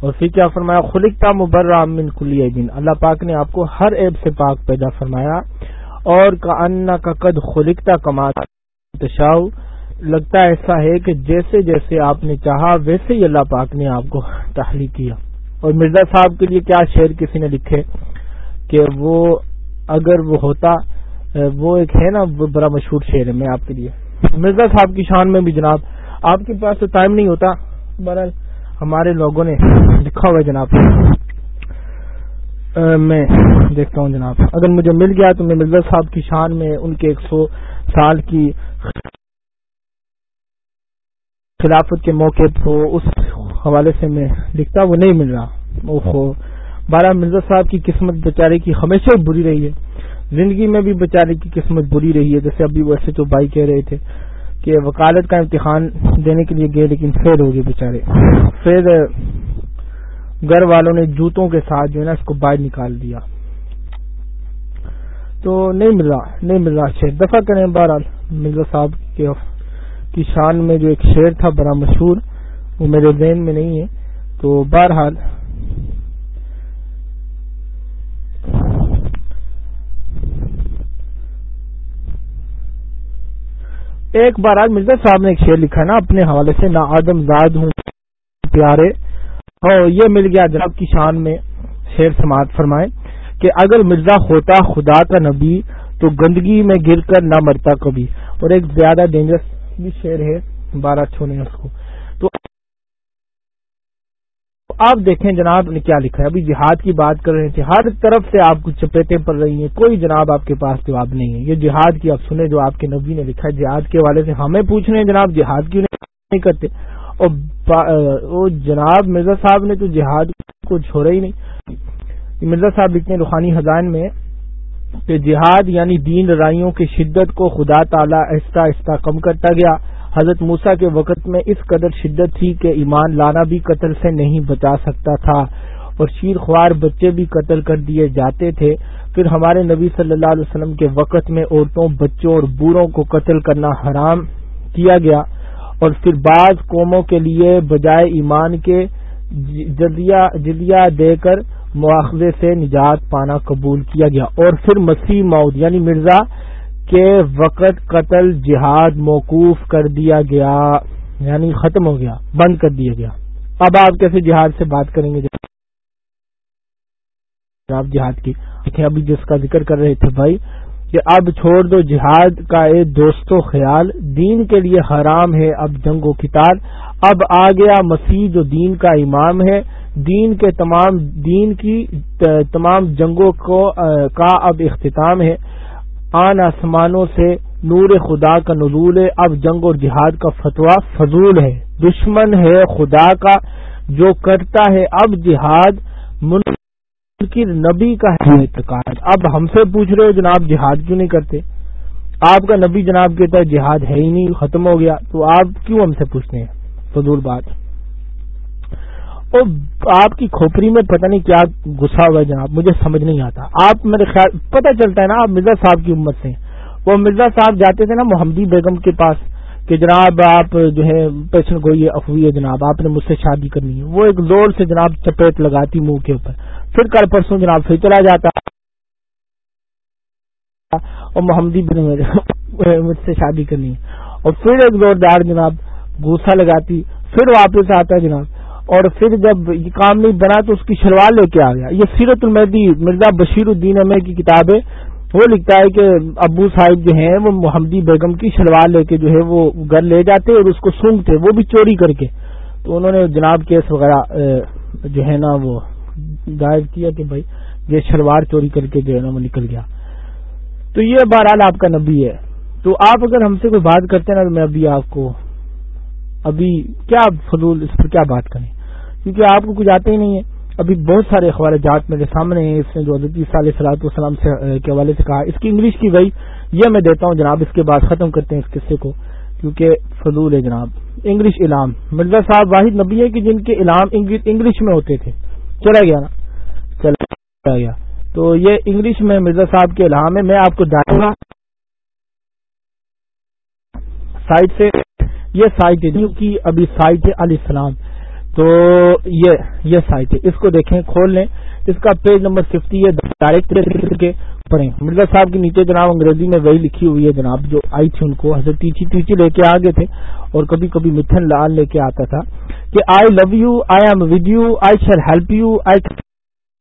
اور پھر کیا فرمایا؟ خلکتا مبرہ من کلی بن اللہ پاک نے آپ کو ہر عیب سے پاک پیدا فرمایا۔ اور کا انا کا قد خلکتا کما تشاؤ۔ لگتا ایسا ہے کہ جیسے جیسے آپ نے چاہا، ویسے ہی اللہ پاک نے آپ کو تحلیق کیا۔ اور مرزا صاحب کے لیے کیا شعر کسی نے لکھے؟ کہ وہ اگر وہ ہوتا، وہ ایک ہے نا، وہ بڑا مشہور شعر ہے میں آپ کے لیے۔ مرزا صاحب کی شان میں بھی جناب، آپ کے پاس تو ٹائم نہیں ہوتا۔ بہرحال ہمارے لوگوں نے لکھا ہوا ہے جناب۔ میں دیکھتا ہوں جناب۔ اگر مجھے مل گیا تو میں مرزا صاحب کی شان میں ان کے ایک سو سال کی خلافت کے موقع کو اس حوالے سے میں لکھتا، وہ نہیں مل رہا۔ بارہ مرزا صاحب کی قسمت بیچارے کی ہمیشہ بری رہی ہے۔ زندگی میں بھی بیچارے کی قسمت بری رہی ہے۔ جیسے ابھی وہ ایسے تو بھائی کہہ رہے تھے کہ وکالت کا امتحان دینے کے لیے گئے لیکن فیل ہو گئے بےچارے پھر گھر والوں نے جوتوں کے ساتھ جو ہے نا اس کو باہر نکال دیا۔ تو نہیں مل رہا، نہیں مل رہا شیر۔ دفاع کریں بہرحال مرزا صاحب کے کی شان میں جو ایک شعر تھا بڑا مشہور، وہ میرے ذہن میں نہیں ہے۔ تو بہرحال ایک بار آج مرزا صاحب نے ایک شعر لکھا نا، اپنے حوالے سے نہ آدم زاد ہوں پیارے۔ اور یہ مل گیا جناب کی شان میں شیر سماعت فرمائے کہ اگر مرزا ہوتا خدا کا نبی تو گندگی میں گر کر نہ مرتا کبھی۔ اور ایک زیادہ ڈینجرس بھی شعر ہے بارہ چھونے اس کو۔ تو آپ دیکھیں جناب نے کیا لکھا ہے۔ ابھی جہاد کی بات کر رہے تھے ہر طرف سے آپ کو چپیٹیں پڑ رہی ہیں۔ کوئی جناب آپ کے پاس جواب نہیں ہے۔ یہ جہاد کی آپ سنیں جو آپ کے نبی نے لکھا ہے۔ جہاد کے حوالے سے ہمیں پوچھ رہے ہیں جناب جہاد کیوں نہیں کرتے؟ اور جناب مرزا صاحب نے تو جہاد کو چھوڑا ہی نہیں۔ مرزا صاحب لکھتے ہیں روحانی خزان میں کہ جہاد یعنی دین رائیوں کی شدت کو خدا تعالی آہستہ آہستہ کم کرتا گیا۔ حضرت موسا کے وقت میں اس قدر شدت تھی کہ ایمان لانا بھی قتل سے نہیں بچا سکتا تھا اور شیر خوار بچے بھی قتل کر دیے جاتے تھے۔ پھر ہمارے نبی صلی اللہ علیہ وسلم کے وقت میں عورتوں، بچوں اور بوروں کو قتل کرنا حرام کیا گیا۔ اور پھر بعض قوموں کے لیے بجائے ایمان کے جدیا دے کر مواخذے سے نجات پانا قبول کیا گیا۔ اور پھر مسیح مود یعنی مرزا کے وقت قتل، جہاد موقوف کر دیا گیا یعنی ختم ہو گیا، بند کر دیا گیا۔ اب آپ کیسے جہاد سے بات کریں گے؟ جناب جہاد کی۔ ابھی جس کا ذکر کر رہے تھے بھائی کہ اب چھوڑ دو جہاد کا اے دوستو خیال، دین کے لیے حرام ہے، اب جنگ و کتاب اب آ گیا مسیح جو دین کا امام ہے۔ دین کے تمام، دین کی تمام جنگوں کو کا اب اختتام ہے۔ آن آسمانوں سے نور خدا کا نزول ہے۔ اب جنگ اور جہاد کا فتویٰ فضول ہے۔ دشمن ہے خدا کا جو کرتا ہے۔ اب جہاد منکر نبی کا ہے اعتقاد۔ اب ہم سے پوچھ رہے ہو جناب جہاد کیوں نہیں کرتے؟ آپ کا نبی جناب کہتا ہے جہاد ہے ہی نہیں، ختم ہو گیا۔ تو آپ کیوں ہم سے پوچھتے ہیں؟ فضول بات۔ اور آپ کی کھوپڑی میں پتہ نہیں کیا گسا ہوا ہے جناب، مجھے سمجھ نہیں آتا۔ آپ میرے خیال پتہ چلتا ہے نا، آپ مرزا صاحب کی امت سے وہ مرزا صاحب جاتے تھے نا محمدی بیگم کے پاس کہ جناب آپ جو ہے پیشن گوئی افوی ہے جناب، آپ نے مجھ سے شادی کرنی ہے۔ وہ ایک زور سے جناب چپیٹ لگاتی منہ کے اوپر۔ پھر کل پرسوں جناب پھر چلا جاتا۔ اور محمدی مجھ سے شادی کرنی ہے۔ اور پھر ایک زوردار جناب گوسا لگاتی، پھر واپس آتا ہے جناب۔ اور پھر جب یہ کام نہیں بنا تو اس کی شلوار لے کے آ گیا۔ یہ سیرت المہدی مرزا بشیر الدین امیر کی کتاب ہے۔ وہ لکھتا ہے کہ ابو صاحب جو ہیں وہ محمدی بیگم کی شلوار لے کے جو ہے وہ گھر لے جاتے اور اس کو سونگتے، وہ بھی چوری کر کے۔ تو انہوں نے جناب کیس وغیرہ جو ہے نا وہ دائر کیا کہ بھائی یہ شلوار چوری کر کے جو ہے نا وہ نکل گیا۔ تو یہ بہرحال آپ کا نبی ہے۔ تو آپ اگر ہم سے کوئی بات کرتے ہیں نا تو میں ابھی آپ کو ابھی کیا فضول اس پر کیا بات کریں؟ کیونکہ آپ کو کچھ آتے ہی نہیں ہے۔ ابھی بہت سارے اخبار جات میرے سامنے ہیں۔ اس نے جو حضرت علیہ سلاط والسلام کے حوالے سے کہا، اس کی انگلش کی گئی۔ یہ میں دیتا ہوں جناب، اس کے بعد ختم کرتے ہیں اس قصے کو۔ کیونکہ فضول ہے جناب۔ انگلش علام مرزا صاحب واحد نبی ہے کہ جن کے علام انگلش میں ہوتے تھے۔ چلا گیا نا۔ چلا گیا۔ تو یہ انگلش میں مرزا صاحب کے الحام ہے میں آپ کو ڈالوں گا۔ سائٹ سے، یہ سائٹ ہے یعنی کی ابھی سائٹ ہے علیہ السلام۔ تو یہ یہ سائٹ ہے۔ اس کو دیکھیں، کھول لیں۔ اس کا پیج نمبر ففٹی ہے۔ ڈائریکٹ کے پڑھیں۔ مرزا صاحب کے نیچے جناب انگریزی میں وہی لکھی ہوئی ہے جناب، جو آئی تھی ان کو۔ حضرت ٹیچی ٹیچی لے کے آگے تھے اور کبھی کبھی متھن لال لے کے آتا تھا کہ I love you I am with you I shall help you I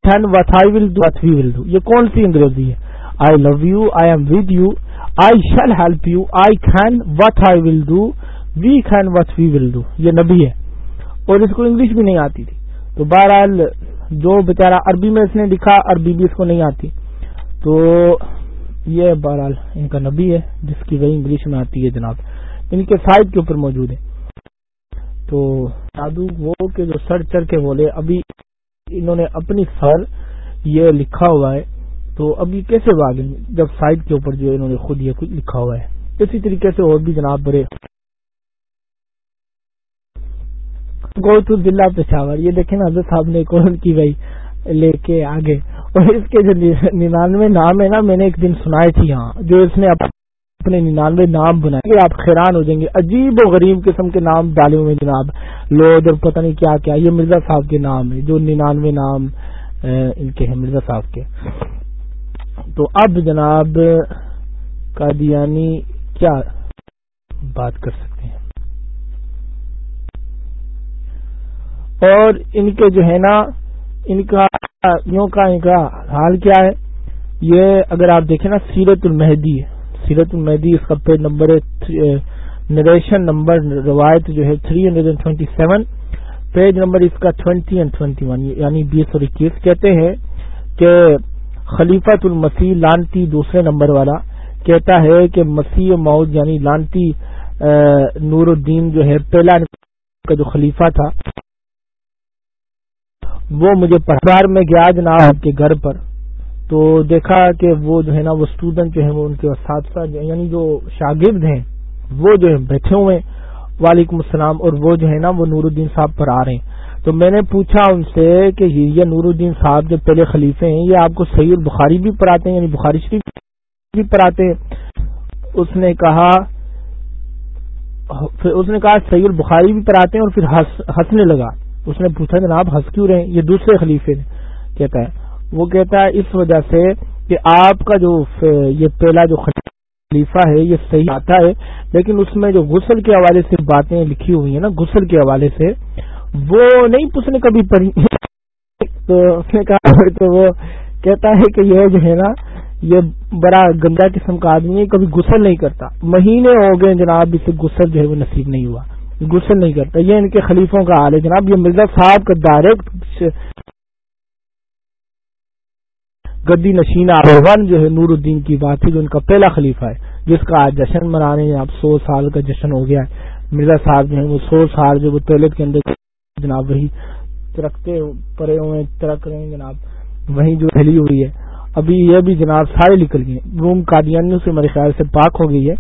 can what I will do what we will do یہ کون سی انگریزی ہے؟ I love you I am with you I shall help you I can what I will do we can what we will do یہ نبی ہے۔ اور اس کو انگلش بھی نہیں آتی تھی۔ تو بہرحال جو بیچارہ عربی میں اس نے لکھا، عربی بھی اس کو نہیں آتی۔ تو یہ بہرحال ان کا نبی ہے، جس کی وہی انگلش میں آتی ہے جناب۔ ان کے سائٹ کے اوپر موجود ہے۔ تو جادو وہ کہ جو سر چڑھ کے بولے، ابھی انہوں نے اپنی سر یہ لکھا ہوا ہے۔ تو اب یہ کیسے بھاگیں؟ جب سائٹ کے اوپر جو انہوں نے خود یہ کچھ لکھا ہوا ہے۔ اسی طریقے سے اور بھی جناب بڑے گو ٹو ضلع پشاور یہ دیکھیں نا، حضرت صاحب نے کون کی بھائی لے کے آگے۔ اور اس کے جو ننانوے نام ہے نا، میں نے ایک دن سنائے تھی یہاں، جو اس نے اپنے ننانوے نام بنائے۔ آپ حیران ہو جائیں گے، عجیب و غریب قسم کے نام ڈالے ہوئے جناب۔ لود اور پتہ نہیں کیا کیا، یہ مرزا صاحب کے نام ہے جو ننانوے نام ان کے ہیں، مرزا صاحب کے۔ تو اب جناب قادیانی کیا بات کر سکتے اور ان کے جو ہے نا، ان کا یوں کا ان کا حال کیا ہے؟ یہ اگر آپ دیکھیں نا، سیرت المہدی سیرت المہدی اس کا پیج نمبر نریشن نمبر، روایت جو ہے three hundred and twenty seven page number اس کا ٹوینٹی اینڈ ٹوینٹی ون یعنی بیس اور اکیس۔ کہتے ہیں کہ خلیفت المسیح لانتی دوسرے نمبر والا کہتا ہے کہ مسیح مود یعنی لانتی نور الدین جو ہے، پہلا کا جو خلیفہ تھا وہ مجھے پہار میں گیا جناب آپ کے گھر پر، تو دیکھا کہ وہ جو ہے نا، وہ اسٹوڈنٹ جو ہے وہ ان کے اساتذہ یعنی جو شاگرد ہیں، وہ جو ہے بیٹھے ہوئے وعلیکم السلام، اور وہ جو ہے نا، وہ نور الدین صاحب پر آ رہے ہیں۔ تو میں نے پوچھا ان سے کہ یہ نور الدین صاحب جو پہلے خلیفے ہیں، یہ آپ کو صحیح البخاری بھی پڑھاتے ہیں یعنی بخاری شریف بھی پڑھاتے ہیں؟ اس نے کہا اس نے کہا، صحیح البخاری بھی پڑھاتے ہیں، اور پھر ہنسنے لگا۔ اس نے پوچھا، جناب، ہنس کیوں رہے یہ دوسرے خلیفے نے کہتا ہے۔ وہ کہتا ہے، اس وجہ سے کہ آپ کا جو یہ پہلا جو خلیفہ ہے، یہ صحیح آتا ہے، لیکن اس میں جو غسل کے حوالے سے باتیں لکھی ہوئی ہیں نا، غسل کے حوالے سے، وہ نہیں اس نے کبھی پڑھی تو اس نے کہا، تو وہ کہتا ہے کہ یہ جو ہے نا، یہ بڑا گندا قسم کا آدمی ہے، کبھی غسل نہیں کرتا۔ مہینے ہو گئے جناب، اسے غسل جو ہے وہ نصیب نہیں ہوا۔ غسل نہیں کرتا، یہ ان کے خلیفوں کا حال ہے۔ جناب، یہ مرزا صاحب کا ڈائریکٹ گدی نشین آروان جو ہے نور الدین کی بات ہے، جو ان کا پہلا خلیفہ ہے، جس کا آج جشن منا رہے ہیں۔ اب سو سال کا جشن ہو گیا ہے۔ مرزا صاحب جو ہے وہ سو سال جو وہ ٹوائلٹ کے اندر جناب، وہی ترکتے پڑے ہوئے ترک رہے ہیں جناب۔ وہی جو ہلی ہوئی ہے۔ ابھی یہ بھی جناب سارے نکل گئے روم قادیانیوں سے میرے خیال سے پاک ہو گئی ہے۔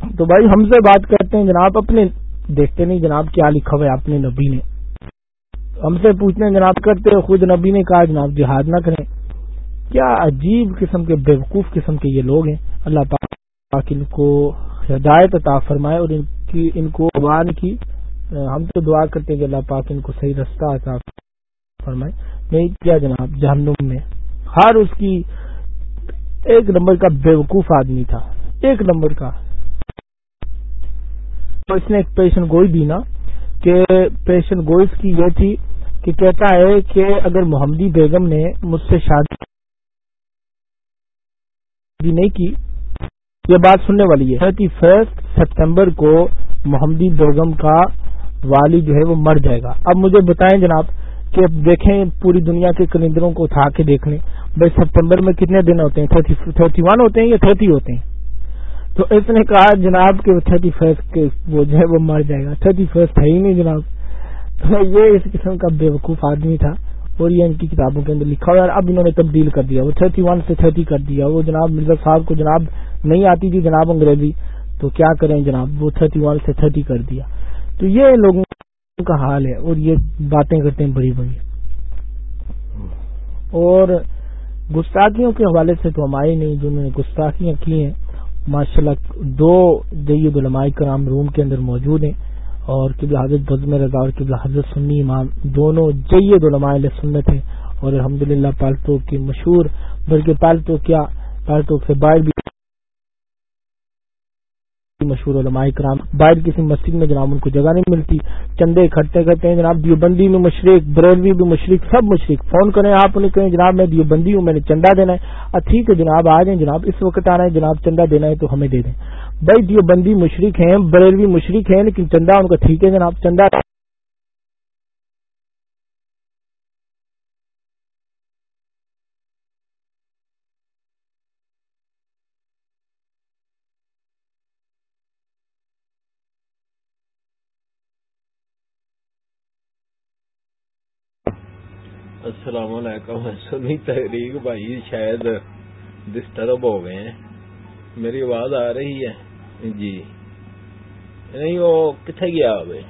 تو بھائی ہم سے بات کرتے ہیں، جناب اپنے دیکھتے نہیں، جناب کیا لکھا ہوا ہے اپنے نبی نے؟ ہم سے پوچھتے ہیں، جناب کرتے خود نبی نے کہا، جناب جہاد نہ کریں۔ کیا عجیب قسم کے، بیوقوف قسم کے یہ لوگ ہیں۔ اللہ پاک ان کو ہدایت عطا فرمائے اور ان کی، ان کو عوان کی۔ ہم تو دعا کرتے ہیں کہ اللہ پاک ان کو صحیح رستہ عطا فرمائے۔ نہیں کیا جناب، جہنم میں۔ ہر اس کی ایک نمبر کا بیوقوف آدمی تھا۔ ایک نمبر کا۔ تو اس نے ایک پیشن گوئی دی نا کہ پیشن گوئز کی یہ تھی کہ کہتا ہے کہ اگر محمدی بیگم نے مجھ سے شادی نہیں کی، یہ بات سننے والی ہے۔ تھرٹی فرسٹ سپتمبر کو محمدی بیگم کا والی جو ہے وہ مر جائے گا۔ اب مجھے بتائیں جناب کہ دیکھیں پوری دنیا کے کلندروں کو اٹھا کے دیکھ لیں۔ بھائی سپتمبر میں کتنے دن ہوتے ہیں؟ تھرٹی ون ہوتے ہیں یا تھرٹی ہوتے ہیں؟ تو اس نے کہا جناب کہ تھرٹی فرسٹ وہ جو ہے وہ مر جائے گا۔ تھرٹی فرسٹ ہے ہی نہیں جناب۔ تو یہ اس قسم کا بے وقوف آدمی تھا اور یہ ان کی کتابوں کے اندر لکھا ہوا اب انہوں نے تبدیل کر دیا۔ وہ تھرٹی ون سے تھرٹی کر دیا۔ وہ جناب مرزا صاحب کو جناب نہیں آتی تھی جناب انگریزی۔ تو کیا کریں جناب؟ وہ تھرٹی ون سے تھرٹی کر دیا۔ تو یہ لوگوں کا حال ہے اور یہ باتیں کرتے ہیں بڑی بڑی۔ اور گستاخیوں کے حوالے سے تو ہم آئے نہیں جنہوں نے گستاخیاں کی ہیں ماشاء اللہ دو جید علماء کرام روم کے اندر موجود ہیں اور قبل حضرت بزم رضا اور قبل حضرت سنی امام دونوں جید علماء سنت ہیں اور الحمد للہ پالتو کی مشہور، بلکہ پالتو کیا، پالتو سے باہر بھی مشہور علماء کرام، باہر کسی مسجد میں جناب ان کو جگہ نہیں ملتی۔ چندے اکٹھے کرتے ہیں، جناب دیوبندی میں مشرق، بریلوی بھی مشرق، سب مشرق۔ فون کریں آپ، انہیں کہیں جناب میں دیوبندی ہوں، میں نے چندہ دینا ہے۔ ٹھیک ہے جناب، آ جائیں، جناب اس وقت آنا ہے، جناب چندہ دینا ہے تو ہمیں دے دیں۔ بھائی دیوبندی مشرق ہیں، بریلوی مشرق ہیں، لیکن چندہ ان کا ٹھیک ہے جناب، چندہ السلام علیکم۔ سنی تحریک بھائی، شاید ڈسٹرب ہو گئے ہیں۔ میری آواز آ رہی ہے۔ جی۔ نہیں، وہ کتنے گیا ہوئے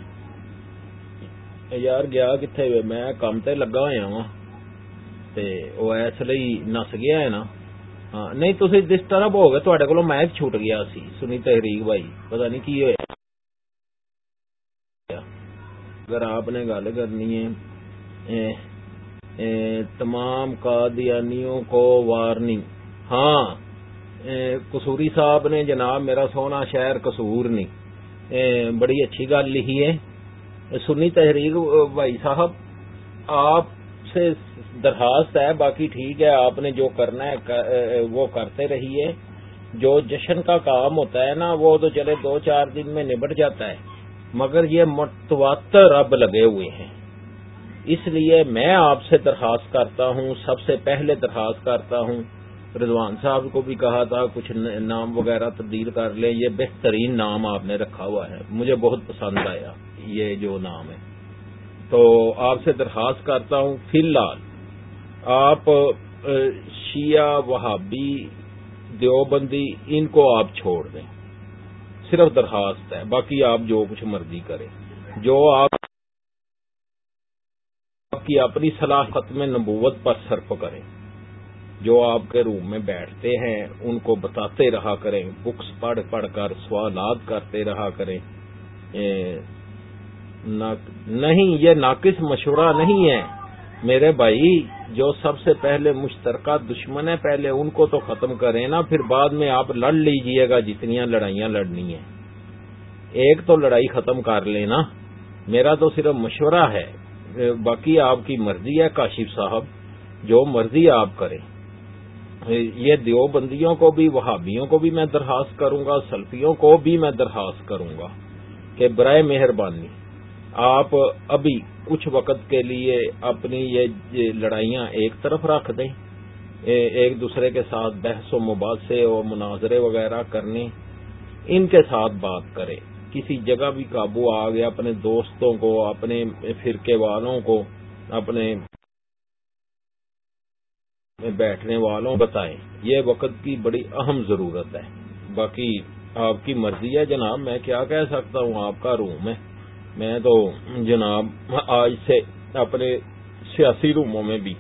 یار، گیا کتنے ہوئے میں کام تے لگا ہوا وا وہ اس لیے نس گیا ہے نا۔ ہاں نہیں تھی ڈسٹرب ہو گئے۔ تھوڑے کو میچ چھوٹ گیا سی۔ سنی تحریک بھائی پتا نہیں کی ہوا اگر آپ نے گل کرنی ہے تمام قادیانیوں کو وارننگ۔ ہاں کسوری صاحب نے جناب میرا سونا شہر کسور نہیں۔ بڑی اچھی گل لکھی ہے۔ سنی تحریر بھائی صاحب، آپ سے درخواست ہے، باقی ٹھیک ہے، آپ نے جو کرنا ہے وہ کرتے رہیے۔ جو جشن کا کام ہوتا ہے نا، وہ تو چلے دو چار دن میں نبٹ جاتا ہے۔ مگر یہ متواتر اب لگے ہوئے ہیں۔ اس لیے میں آپ سے درخواست کرتا ہوں، سب سے پہلے درخواست کرتا ہوں۔ رضوان صاحب کو بھی کہا تھا، کچھ نام وغیرہ تبدیل کر لیں، یہ بہترین نام آپ نے رکھا ہوا ہے۔ مجھے بہت پسند آیا یہ جو نام ہے۔ تو آپ سے درخواست کرتا ہوں، فی الحال آپ شیعہ، وہابی، دیوبندی، ان کو آپ چھوڑ دیں۔ صرف درخواست ہے، باقی آپ جو کچھ مرضی کریں۔ جو آپ کی اپنی صلاح ختم نبوت پر صرف کریں۔ جو آپ کے روم میں بیٹھتے ہیں، ان کو بتاتے رہا کریں۔ بکس پڑھ پڑھ کر، سوالات کرتے رہا کریں۔ نہیں، یہ ناقص مشورہ نہیں ہے۔ میرے بھائی، جو سب سے پہلے مشترکہ دشمن ہے پہلے ان کو تو ختم کریں نا، پھر بعد میں آپ لڑ لیجیے گا جتنی لڑائیاں لڑنی ہیں۔ ایک تو لڑائی ختم کر لینا۔ میرا تو صرف مشورہ ہے۔ باقی آپ کی مرضی ہے کاشف صاحب، جو مرضی آپ کریں۔ یہ دیوبندیوں کو بھی، وہابیوں کو بھی میں درخواست کروں گا، سلفیوں کو بھی میں درخواست کروں گا کہ برائے مہربانی آپ ابھی کچھ وقت کے لیے اپنی یہ لڑائیاں ایک طرف رکھ دیں ایک دوسرے کے ساتھ بحث و مباحثے اور مناظرے وغیرہ کرنے، ان کے ساتھ بات کریں۔ کسی جگہ بھی قابو آ گیا، اپنے دوستوں کو، اپنے فرقے والوں کو، اپنے بیٹھنے والوں بتائیں۔ یہ وقت کی بڑی اہم ضرورت ہے۔ باقی آپ کی مرضی ہے جناب، میں کیا کہہ سکتا ہوں؟ آپ کا روم ہے۔ میں تو جناب آج سے اپنے سیاسی روموں میں بھی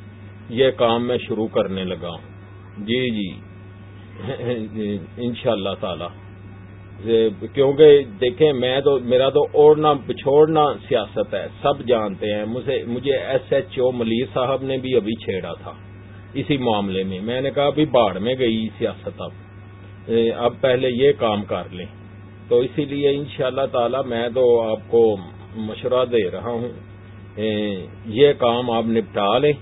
یہ کام میں شروع کرنے لگا ہوں۔ جی جی۔ ان شاء اللہ تعالی۔ کیونکہ دیکھیں میں تو میرا تو اوڑنا پچھوڑنا سیاست ہے، سب جانتے ہیں۔ مجھے مجھے ایس ایچ او ملیر صاحب نے بھی ابھی چھیڑا تھا اسی معاملے میں۔ میں نے کہا ابھی باڑ میں گئی سیاست اب۔ اب پہلے یہ کام کر لیں۔ تو اسی لیے ان شاء اللہ تعالی میں تو آپ کو مشورہ دے رہا ہوں۔ یہ کام آپ نپٹا لیں۔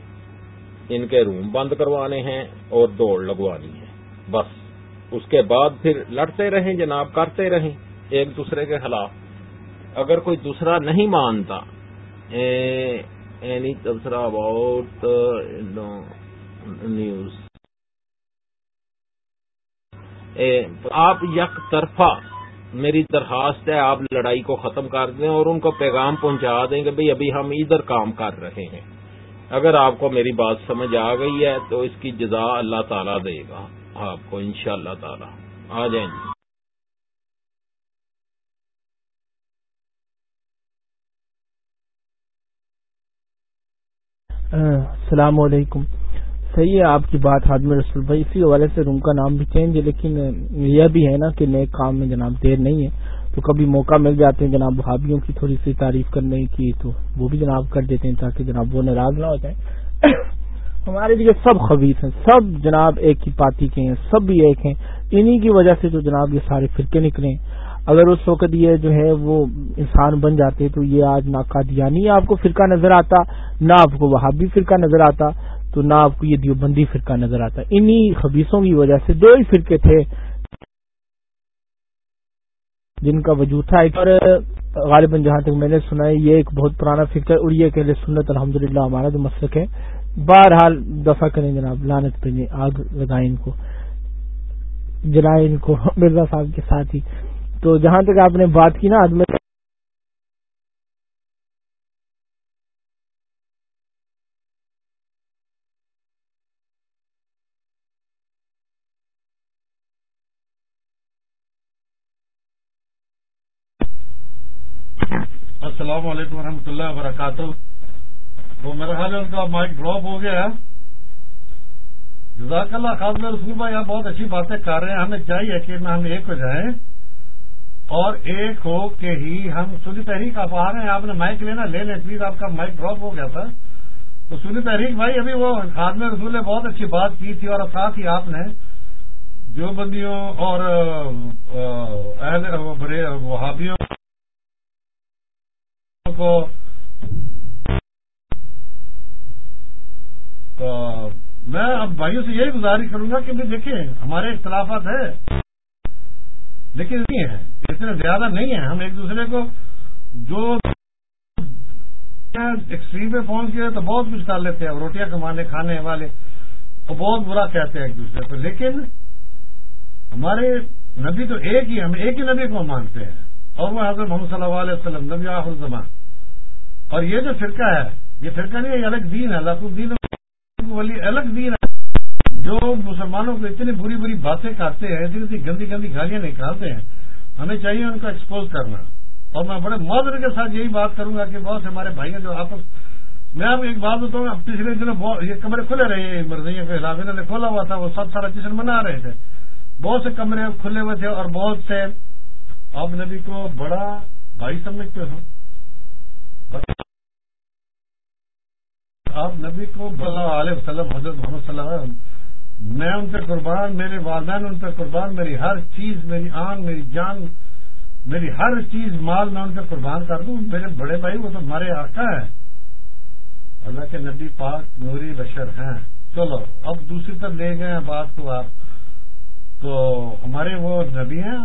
ان کے روم بند کروانے ہیں اور دوڑ لگوانی ہے۔ بس۔ اس کے بعد پھر لڑتے رہیں، جناب کرتے رہیں ایک دوسرے کے خلاف۔ اگر کوئی دوسرا نہیں مانتا اینی تبصرہ اباؤٹ نیوز۔ آپ یک طرفہ، میری درخواست ہے، آپ لڑائی کو ختم کر دیں اور ان کو پیغام پہنچا دیں کہ بھئی ابھی ہم ادھر کام کر رہے ہیں۔ اگر آپ کو میری بات سمجھ آ گئی ہے تو اس کی جزا اللہ تعالیٰ دے گا۔ آپ کو ان شاء اللہ تعالی۔ آ جائیں۔ گے السلام علیکم۔ صحیح ہے، آپ کی بات حادم رسول بھائی، اسی حوالے سے روم کا نام بھی چینج ہے، لیکن یہ بھی ہے نا کہ نئے کام میں جناب دیر نہیں ہے۔ تو کبھی موقع مل جاتے ہیں جناب بھابھیوں کی تھوڑی سی تعریف کرنے کی، تو وہ بھی جناب کر دیتے ہیں تاکہ جناب وہ ناراض نہ ہو جائیں۔ ہمارے لیے سب خبیص ہیں، سب جناب ایک ہی پارٹی کے ہیں، سب بھی ایک ہیں۔ انہی کی وجہ سے جو جناب یہ سارے فرقے نکلے اگر اس وقت یہ جو ہے وہ انسان بن جاتے تو یہ آج نہ قادیانی آپ کو فرقہ نظر آتا، نہ آپ کو وہابی فرقہ نظر آتا، تو نہ آپ کو یہ دیوبندی فرقہ نظر آتا۔ انہی خبیصوں کی وجہ سے دو ہی فرقے تھے جن کا وجود تھا۔ ایک اور، غالباً جہاں تک میں نے سنا ہے، یہ ایک بہت پرانا فکر ہے اور یہ کہ سنت الحمد للہ ہمارا جو مسلک ہے۔ بہرحال دفاع کریں جناب لانت پہ آگ لگائیں ان کو۔ جلائیں ان کو، مرزا صاحب کے ساتھ ہی۔ تو جہاں تک آپ نے بات کی نا آدمی السلام علیکم ورحمۃ اللہ وبرکاتہ۔ تو میرا خیال ہے ان کا مائک ڈراپ ہو گیا جزاک اللہ خاص میں رسول بھائی آپ بہت اچھی باتیں کر رہے ہیں۔ ہمیں چاہیے کہ ہم ایک ہو جائیں۔ اور ایک ہو کہ ہی ہم سنی تحریک آپ آ رہے ہیں۔ آپ نے مائک لینا، لے لیں پلیز آپ کا مائک ڈراپ ہو گیا تھا۔ تو سنی تحریک بھائی، ابھی وہ خادم رسول نے بہت اچھی بات کی تھی اور ساتھ ہی آپ نے۔ جو بندیوں اور وہابیوں کو میں اب بھائیوں سے یہی گزارش کروں گا کہ دیکھیں، ہمارے اختلافات ہیں، لیکن نہیں ہے اتنے زیادہ نہیں ہے ہم ایک دوسرے کو جو ایکسٹریم پہ فون کیا تو بہت کچھ کر لیتے ہیں۔ روٹیاں کمانے، کھانے والے تو بہت برا کہتے ہیں ایک دوسرے کو لیکن ہمارے نبی تو ایک ہی، ہم ایک ہی نبی کو مانتے ہیں۔ اور وہ حضرت محمد صلی اللہ علیہ وسلم، نبی آخر زمان اور یہ جو فرقہ ہے، یہ فرقہ نہیں ہے، یہ الگ دین ہے۔ اللہ دین ولی الگ دین ہے۔ جو مسلمانوں کو اتنی بری بری باتیں کرتے ہیں، اتنی اتنی گندی گندی گالیاں نکالتے ہیں، ہمیں چاہیے ان کو ایکسپوز کرنا۔ اور میں بڑے معذر کے ساتھ یہی بات کروں گا کہ بہت سے ہمارے بھائی ہیں جو آپس میں اب ایک بات بتاؤں گا پچھلے دنوں یہ کمرے کھلے رہے مرضیوں کے علاقے نے کھولا ہوا تھا، وہ سب سارا جشن منا رہے تھے۔ بہت سے کمرے کھلے ہوئے تھے اور بہت سے آپ نبی کو بڑا بھائی سمجھتے ہو۔ آپ نبی کو صلی اللہ علیہ وسلم، حضرت محمد صلی اللہ علیہ وسلم، میں ان پہ قربان، میرے والدین ان پہ قربان، میری ہر چیز، میری آن، میری جان، میری ہر چیز، مال میں ان پہ قربان کر دوں۔ میرے بڑے بھائی، وہ تو ہمارے آقا ہیں۔ اللہ کے نبی پاک نوری بشر ہیں۔ چلو، اب دوسری طرف لے گئے ہیں بات کو آپ۔ تو ہمارے وہ نبی ہیں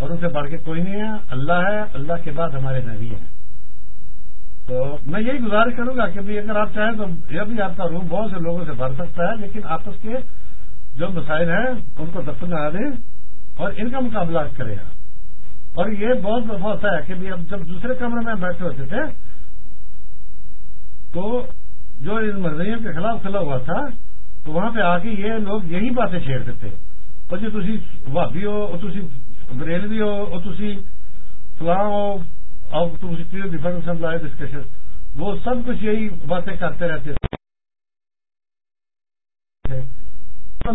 اور ان سے بڑھ کے کوئی نہیں ہے۔ اللہ ہے، اللہ کے بعد ہمارے نبی ہیں۔ تو میں یہی گزارش کروں گا کہ اگر آپ چاہیں تو یہ بھی آپ کا روم بہت سے لوگوں سے بھر سکتا ہے، لیکن آپس کے جو مسائل ہیں، ان کو دفتر میں آ دیں اور ان کا مقابلہ کرے گا اور یہ بہت دفعہ ہوتا ہے کہ اب جب دوسرے کمرے میں بیٹھے ہوتے تھے، تو جو ان مرضیوں کے خلاف کھلا ہوا تھا، تو وہاں پہ آ کے یہ لوگ یہی باتیں چھیڑتے تھے۔ اور جو تھی بھابی ہو تھی بریلوی ہو تھی فلاں ہو اور ڈیفینس لائے ڈسکشن وہ سب کچھ یہی باتیں کرتے رہتے تھے۔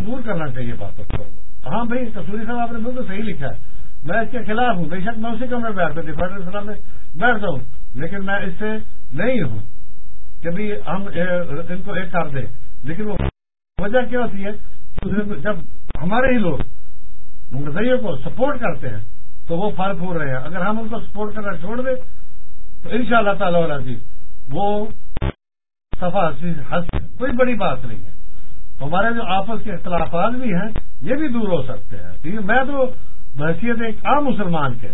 دور کرنا چاہیے باتوں کو۔ ہاں بھائی کسوری صاحب، آپ نے بالکل صحیح لکھا ہے۔ میں اس کے خلاف ہوں۔ بے شک میں اسی کمرے بیٹھتا ڈیفینس اسلام میں بیٹھتا ہوں۔ لیکن میں اس سے نہیں ہوں کہ بھائی ہم ان کو ایک کر دیں۔ لیکن وہ وجہ کیا ہوتی ہے؟ جب ہمارے ہی لوگ نظریے کو سپورٹ کرتے ہیں تو وہ پھل پھول رہے ہیں اگر ہم ان کو سپورٹ کرنا چھوڑ دیں، تو ان شاء اللہ تعالی عزیز، وہ صفا کوئی بڑی بات نہیں ہے۔ ہمارے جو آپس کے اختلافات بھی ہیں، یہ بھی دور ہو سکتے ہیں۔ ٹھیک ہے میں تو بحثیت ایک عام مسلمان کے،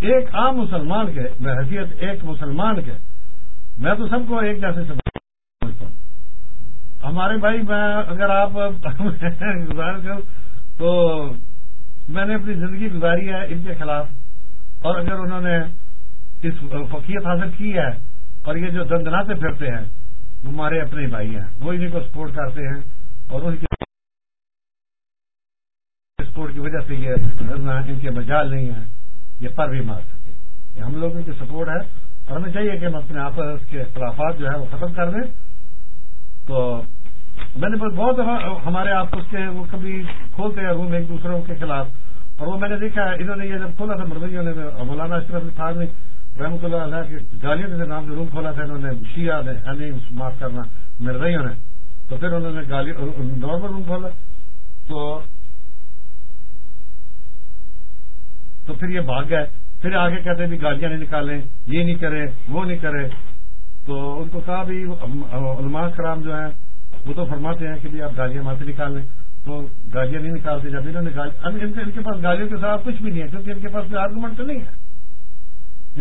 ایک عام مسلمان کے، بحثیت ایک مسلمان کے۔ میں تو سب کو ایک جیسے سمجھتا ہوں۔ ہمارے بھائی، میں اگر آپ گزار کروں تو میں نے اپنی زندگی گزاری ہے ان کے خلاف اور اگر انہوں نے اس فقیت حاصل کی ہے اور یہ جو دندناتے پھرتے ہیں وہ ہمارے اپنے بھائی ہیں۔ وہ انہیں کو سپورٹ کرتے ہیں اور ان کی سپورٹ کی وجہ سے یہ ان کے مجال نہیں ہے یہ پر بھی مار سکے یہ ہم لوگوں کی سپورٹ ہے اور ہمیں چاہیے کہ ہم اپنے آپس کے اختلافات جو ہے وہ ختم کر دیں۔ تو میں نے بہت ہمارے آپس کے وہ کبھی کھولتے ہیں روم ایک دوسروں کے خلاف، اور وہ میں نے دیکھا انہوں نے یہ جب کھولا تھا مرویوں نے مولانا اشرف خان نے رحمۃ اللہ علیہ کے گالیوں کے نام سے روم کھولا تھا، انہوں نے شیعہ نے یعنی معاف کرنا، مرویوں نے، تو پھر انہوں نے گالی نارمل روم کھولا۔ تو تو پھر یہ بھاگ گئے۔ پھر آگے کہتے بھی گالیاں نہیں نکالیں، یہ نہیں کرے وہ نہیں کرے تو ان کو کہا بھی، علماء کرام جو ہیں وہ تو فرماتے ہیں کہ بھی آپ گالیاں ماتے نکال لیں۔ تو گالیاں نہیں نکالتے، جب انہوں نے ان کے پاس گالیوں کے ساتھ کچھ بھی نہیں ہے، کیونکہ ان کے پاس کوئی آرگومنٹ تو نہیں ہے۔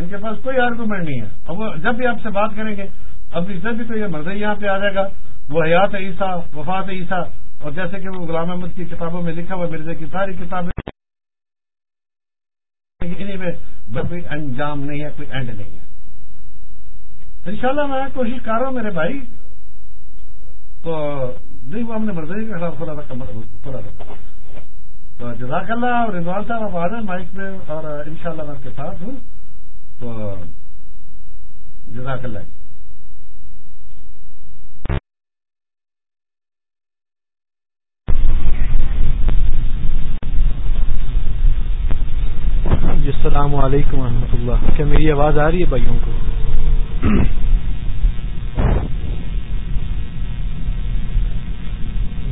ان کے پاس کوئی آرگومنٹ نہیں ہے۔ اب وہ جب بھی آپ سے بات کریں گے، اب اس بھی تو یہ مرد یہاں پہ آ جائے گا۔ وہ حیات عیسیٰ، وفات عیسیٰ۔ اور جیسے کہ وہ غلام احمد کی کتابوں میں لکھا ہوا مرزے کی ساری کتابیں۔ انہیں میں کوئی انجام نہیں ہے، کوئی اینڈ نہیں ہے۔ انشاءاللہ میں کوشش کر رہا ہوں میرے بھائی تو نہیں وہ ہم نے مرضی کے خلاف کھولا تھا کھولا تھا تو جزاک اللہ، اور رضوان صاحب، آپ آ جائیں مائک میں، اور انشاءاللہ میں آپ کے ساتھ ہوں۔ تو جزاک اللہ۔ جی السلام علیکم و رحمۃ اللہ۔ کیا میری آواز آ رہی ہے بھائیوں کو؟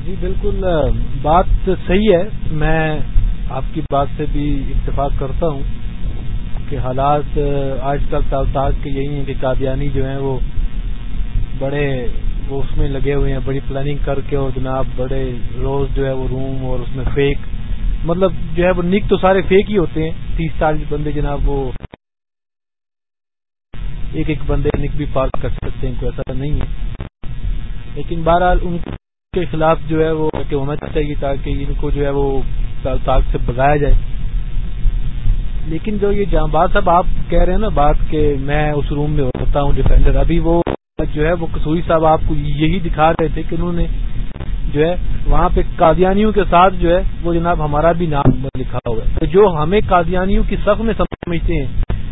جی بالکل بات صحیح ہے۔ میں آپ کی بات سے بھی اتفاق کرتا ہوں کہ حالات آج کل تاج کے یہی ہیں کہ قادیانی جو ہیں وہ بڑے وہ اس میں لگے ہوئے ہیں، بڑی پلاننگ کر کے اور جناب بڑے روز جو ہے وہ روم اور اس میں فیک مطلب جو ہے وہ نک تو سارے فیک ہی ہوتے ہیں۔ تیس چالیس بندے جناب وہ ایک ایک بندے نک بھی پاس کر سکتے ہیں، کوئی ایسا نہیں ہے۔ لیکن بہرحال ان کے خلاف جو ہے وہ ہونا چاہیے تاکہ ان کو جو ہے وہ طاق سے بگایا جائے۔ لیکن جو یہ جہاں بات صاحب آپ کہہ رہے ہیں نا بات کہ میں اس روم میں ہوتا ہوں ڈیفینڈر ابھی وہ جو ہے وہ کسوئی صاحب آپ کو یہی دکھا رہے تھے کہ انہوں نے جو ہے وہاں پہ قادیانیوں کے ساتھ جو ہے وہ جناب ہمارا بھی نام لکھا ہوا ہے۔ جو ہمیں قادیانیوں کی سخت میں سمجھتے ہیں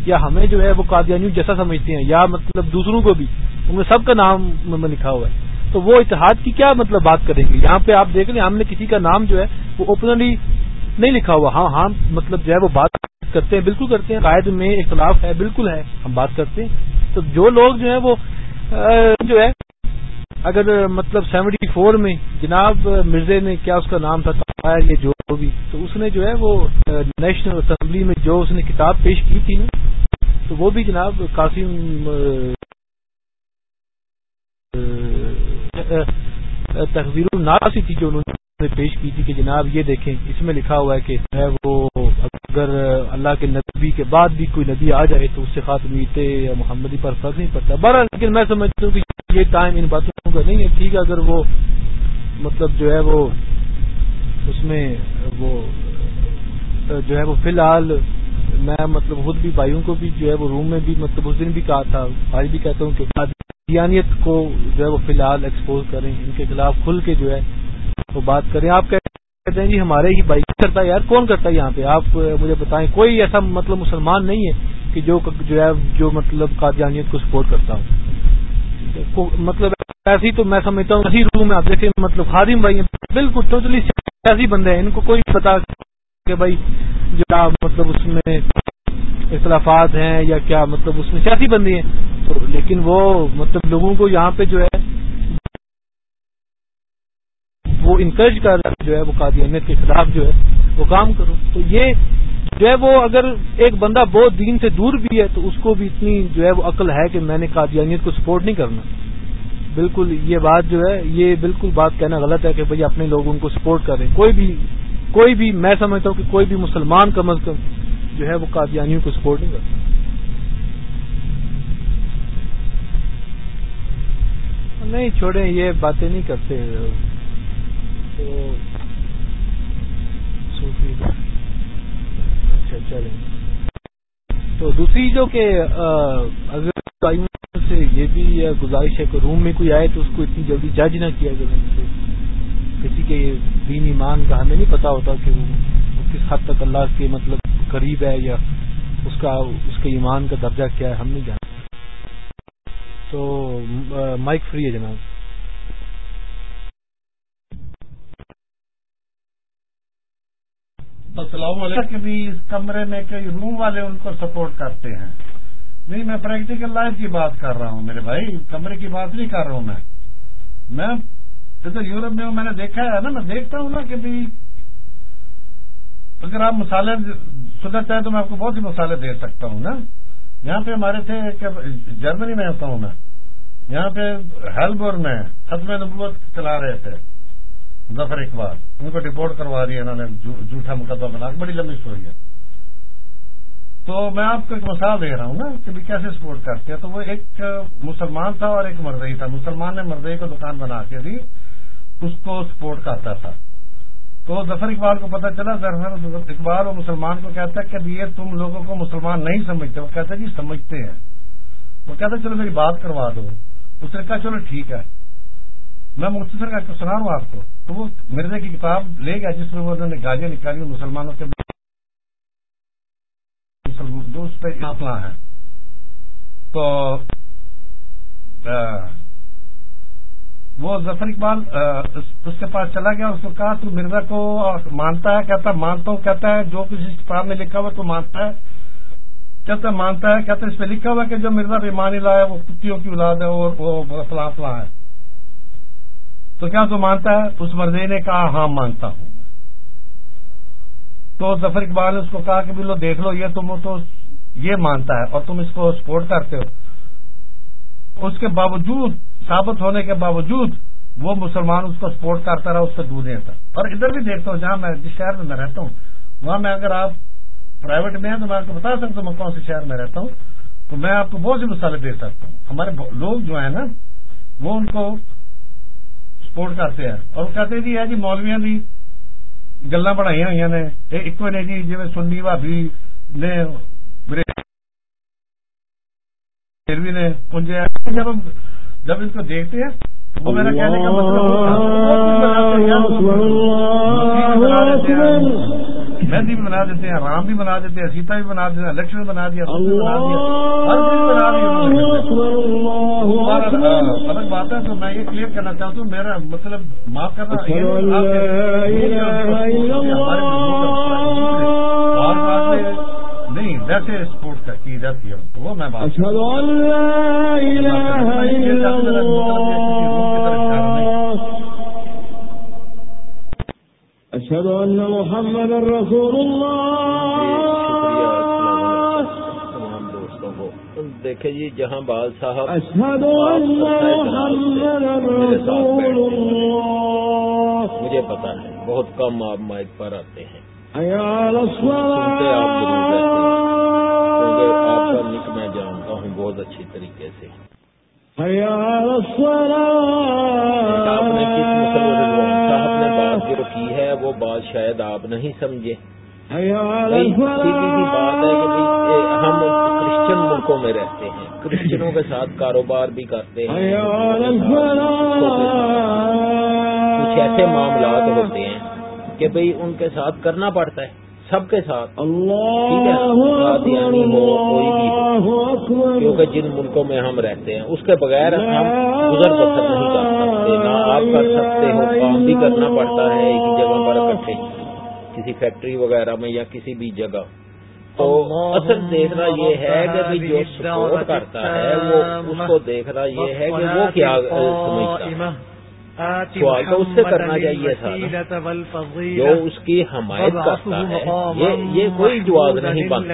یا ہمیں جو ہے وہ قادیانیوں جیسا سمجھتے ہیں یا مطلب دوسروں کو بھی، ان میں سب کا نام لکھا ہوا ہے۔ تو وہ اتحاد کی کیا مطلب بات کریں گے؟ یہاں پہ آپ دیکھ لیں، ہم نے کسی کا نام جو ہے، وہ اوپنلی نہیں لکھا ہوا۔ ہاں ہاں مطلب جو ہے، وہ بات کرتے ہیں، بالکل کرتے ہیں۔ قائد میں اختلاف ہے، بالکل ہے، ہم بات کرتے ہیں۔ تو جو لوگ جو ہے وہ جو ہے، اگر مطلب سیونٹی فور میں جناب مرزے نے کیا اس کا نام تھا یہ جو بھی، تو اس نے جو ہے، وہ نیشنل اسمبلی میں جو اس نے کتاب پیش کی تھی نا، تو وہ بھی جناب قاسم تحزیر الناس تھی جو انہوں نے پیش کی تھی کہ جناب یہ دیکھیں، اس میں لکھا ہوا ہے کہ ہے وہ اگر اللہ کے نبی کے بعد بھی کوئی نبی آ جائے تو اس سے خاتمیت یا محمدی پر فرق نہیں پڑتا۔ بہرحال لیکن میں سمجھتا ہوں کہ یہ ٹائم ان باتوں کا نہیں ہے۔ ٹھیک ہے، اگر وہ مطلب جو ہے وہ اس میں وہ جو ہے وہ فی الحال میں مطلب خود بھی بھائیوں کو بھی جو ہے وہ روم میں بھی مطلب اس دن بھی کہا تھا بھائی بھی کہتا ہوں کہ دیانیت کو جو ہے وہ فی الحال ایکسپوز کریں، ان کے خلاف کھل کے جو ہے وہ بات کریں۔ آپ کہتے ہیں جی ہمارے ہی بھائی کرتا ہے؟ یار کون کرتا ہے یہاں پہ؟ آپ مجھے بتائیں، کوئی ایسا مطلب مسلمان نہیں ہے کہ جو جو ہے جو مطلب قادیانیت کو سپورٹ کرتا ہوں مطلب ایسی تو میں سمجھتا ہوں اسی روم میں آپ دیکھیں مطلب خادم بھائی بالکل ٹوٹلی ایسی بندے ہیں۔ ان کو کوئی پتا کہ بھائی جو مطلب اس میں اختلافات ہیں یا کیا مطلب اس میں سیاسی بندی ہیں۔ تو لیکن وہ مطلب لوگوں کو یہاں پہ جو ہے وہ انکریج کر رہا جو ہے وہ قادیانیت کے خلاف جو ہے وہ کام کرو۔ تو یہ جو ہے وہ اگر ایک بندہ بہت دین سے دور بھی ہے تو اس کو بھی اتنی جو ہے وہ عقل ہے کہ میں نے قادیانیت کو سپورٹ نہیں کرنا۔ بالکل یہ بات جو ہے یہ بالکل بات کہنا غلط ہے کہ بھائی اپنے لوگ ان کو سپورٹ کریں۔ کوئی بھی کوئی بھی میں سمجھتا ہوں کہ کوئی بھی مسلمان کم از کم جو ہے وہ قادیانیوں کو سپورٹ نہیں کرتا۔ نہیں، چھوڑیں، یہ باتیں نہیں کرتے۔ اچھا چلیں۔ تو دوسری جو کہ اگر سے یہ بھی گزارش ہے کہ روم میں کوئی آئے تو اس کو اتنی جلدی جج نہ کیا جائے۔ کسی کے دین ایمان کا ہمیں نہیں پتا ہوتا کہ وہ کس حد تک اللہ کے مطلب قریب ہے یا اس کا، اس کے ایمان کا درجہ کیا ہے، ہم نہیں جانتے۔ تو مائک فری ہے جناب۔ السلام علیکم۔ کہ بھی اس کمرے میں کئی روم والے ان کو سپورٹ کرتے ہیں۔ نہیں میں پریکٹیکل لائف کی بات کر رہا ہوں میرے بھائی کمرے کی بات نہیں کر رہا ہوں میں۔ میں جیسے یورپ میں ہوں میں نے دیکھا ہے نا میں دیکھتا ہوں نا کہ بھی اگر آپ مسالے سنا چاہیں تو میں آپ کو بہت سی مسالے دے سکتا ہوں نا۔ یہاں پہ ہمارے تھے جرمنی میں ہوتا ہوں میں۔ یہاں پہ ہیلبور میں ختم نبوت چلا رہے تھے۔ ظفر اقبال، ان کو رپورٹ کروا دی انہوں نے۔ جھوٹا مقدمہ بنا بڑی لمبی اسٹوری ہے۔ تو میں آپ کو ایک مثال دے رہا ہوں نا کہ بھی کیسے سپورٹ کرتے ہیں۔ تو وہ ایک مسلمان تھا اور ایک مردئی تھا۔ مسلمان نے مردئی کو دکان بنا کے دی، اس کو سپورٹ کرتا تھا۔ تو ظفر اقبال کو پتا چلا ظفر اقبال وہ مسلمان کو کہتا ہے کہ یہ تم لوگوں کو مسلمان نہیں سمجھتے۔ وہ کہتے جی سمجھتے ہیں۔ وہ کہتا چلو میری بات کروا دو۔ اس نے کہا، چلو ٹھیک ہے۔ میں مختصر کر کے سنا ہوں آپ کو۔ تو وہ مرزے کی کتاب لے گیا، جس میں وہ انہوں نے گالیاں نکالی، مسلمانوں کے دوست پہ ہے۔ تو وہ ظفر اقبال اس کے پاس چلا گیا، اس کو کہا، تو مرزا کو مانتا ہے؟ کہتا مانتا ہوں. کہتا ہے، جو کسی کتاب میں لکھا ہوا تو مانتا ہے. کہتا مانتا ہے، کہتا اس پہ لکھا ہوا کہ جو مرزا بیمانی لایا وہ کتوں کی اولاد ہے اور وہ فلاں فلاں ہے. تو کیا تو مانتا ہے؟ اس مرضی نے کہا ہاں مانتا ہوں تو ظفر اقبال نے اس کو کہا کہ بلو دیکھ لو، یہ تم تو یہ مانتا ہے اور تم اس کو سپورٹ کرتے ہو۔ اس کے باوجود، ثابت ہونے کے باوجود وہ مسلمان اس کو سپورٹ کرتا رہا، اس سے دور نہیں اور ادھر بھی دیکھتا ہوں، جہاں میں جس شہر میں میں رہتا ہوں، وہاں میں اگر آپ پرائیویٹ میں ہیں تو میں آپ کو بتا سکتا ہوں میں کون سے شہر میں رہتا ہوں۔ تو میں آپ کو بہت سی مثالیں دے سکتا ہوں۔ ہمارے لوگ جو ہیں نا، وہ ان کو سپورٹ کرتے ہیں۔ اور کہتے جی ہے جی مولویا بھی گلا بڑھائی ہوئی نے۔ ایک جی، نے جی جی سنی بھابی نے نے پنجے جب جب ان کو دیکھتے ہیں وہ میرا کہنے کا مطلب مہندی بھی بنا دیتے ہیں رام بھی بنا دیتے ہیں سیتا بھی بنا دیتے ہیں لکشمن دیا بنا دیا۔ الگ بات ہے تو میں یہ کلیئر کرنا چاہتا ہوں میرا مطلب معاف کرنا ویسے اسپورٹس کا کی جاتی ہے وہ میں بات اشهد ان محمد رسول اللہ۔ تمام دوستوں کو۔ دیکھیں جی جہاں بال صاحب۔ اشهد ان محمد رسول اللہ۔ مجھے پتا ہے بہت کم آپ مائک پر آتے ہیں۔ سنتے آپ بہت اچھی طریقے سے۔ صاحب نے بات جو کی ہے وہ بات شاید آپ نہیں سمجھے۔ سیدھی سی بات ہے کہ ہم کرسچن ملکوں میں رہتے ہیں۔ کرسچنوں کے ساتھ کاروبار بھی کرتے ہیں۔ کچھ ایسے معاملات ہوتے ہیں کہ بھئی ان کے ساتھ کرنا پڑتا ہے۔ سب کے ساتھ۔ یعنی ہو کوئی بھی ہو۔ کیونکہ جن ملکوں میں ہم رہتے ہیں اس کے بغیر ہم گزر بسر نہیں کر سکتے نہ آپ کر سکتے ہو کام بھی کرنا پڑتا ہے ایک جگہ پر اکٹھے کسی فیکٹری وغیرہ میں یا کسی بھی جگہ۔ تو اصل دیکھنا یہ ہے کہ جو سپورٹ کرتا ہے وہ اس کو دیکھنا یہ ہے کہ وہ کیا سمجھتا ہے۔ سوال تو اس سے کرنا چاہیے تھا جو اس کی حمایت کرتا ہے۔ یہ کوئی جواب نہیں بنتا۔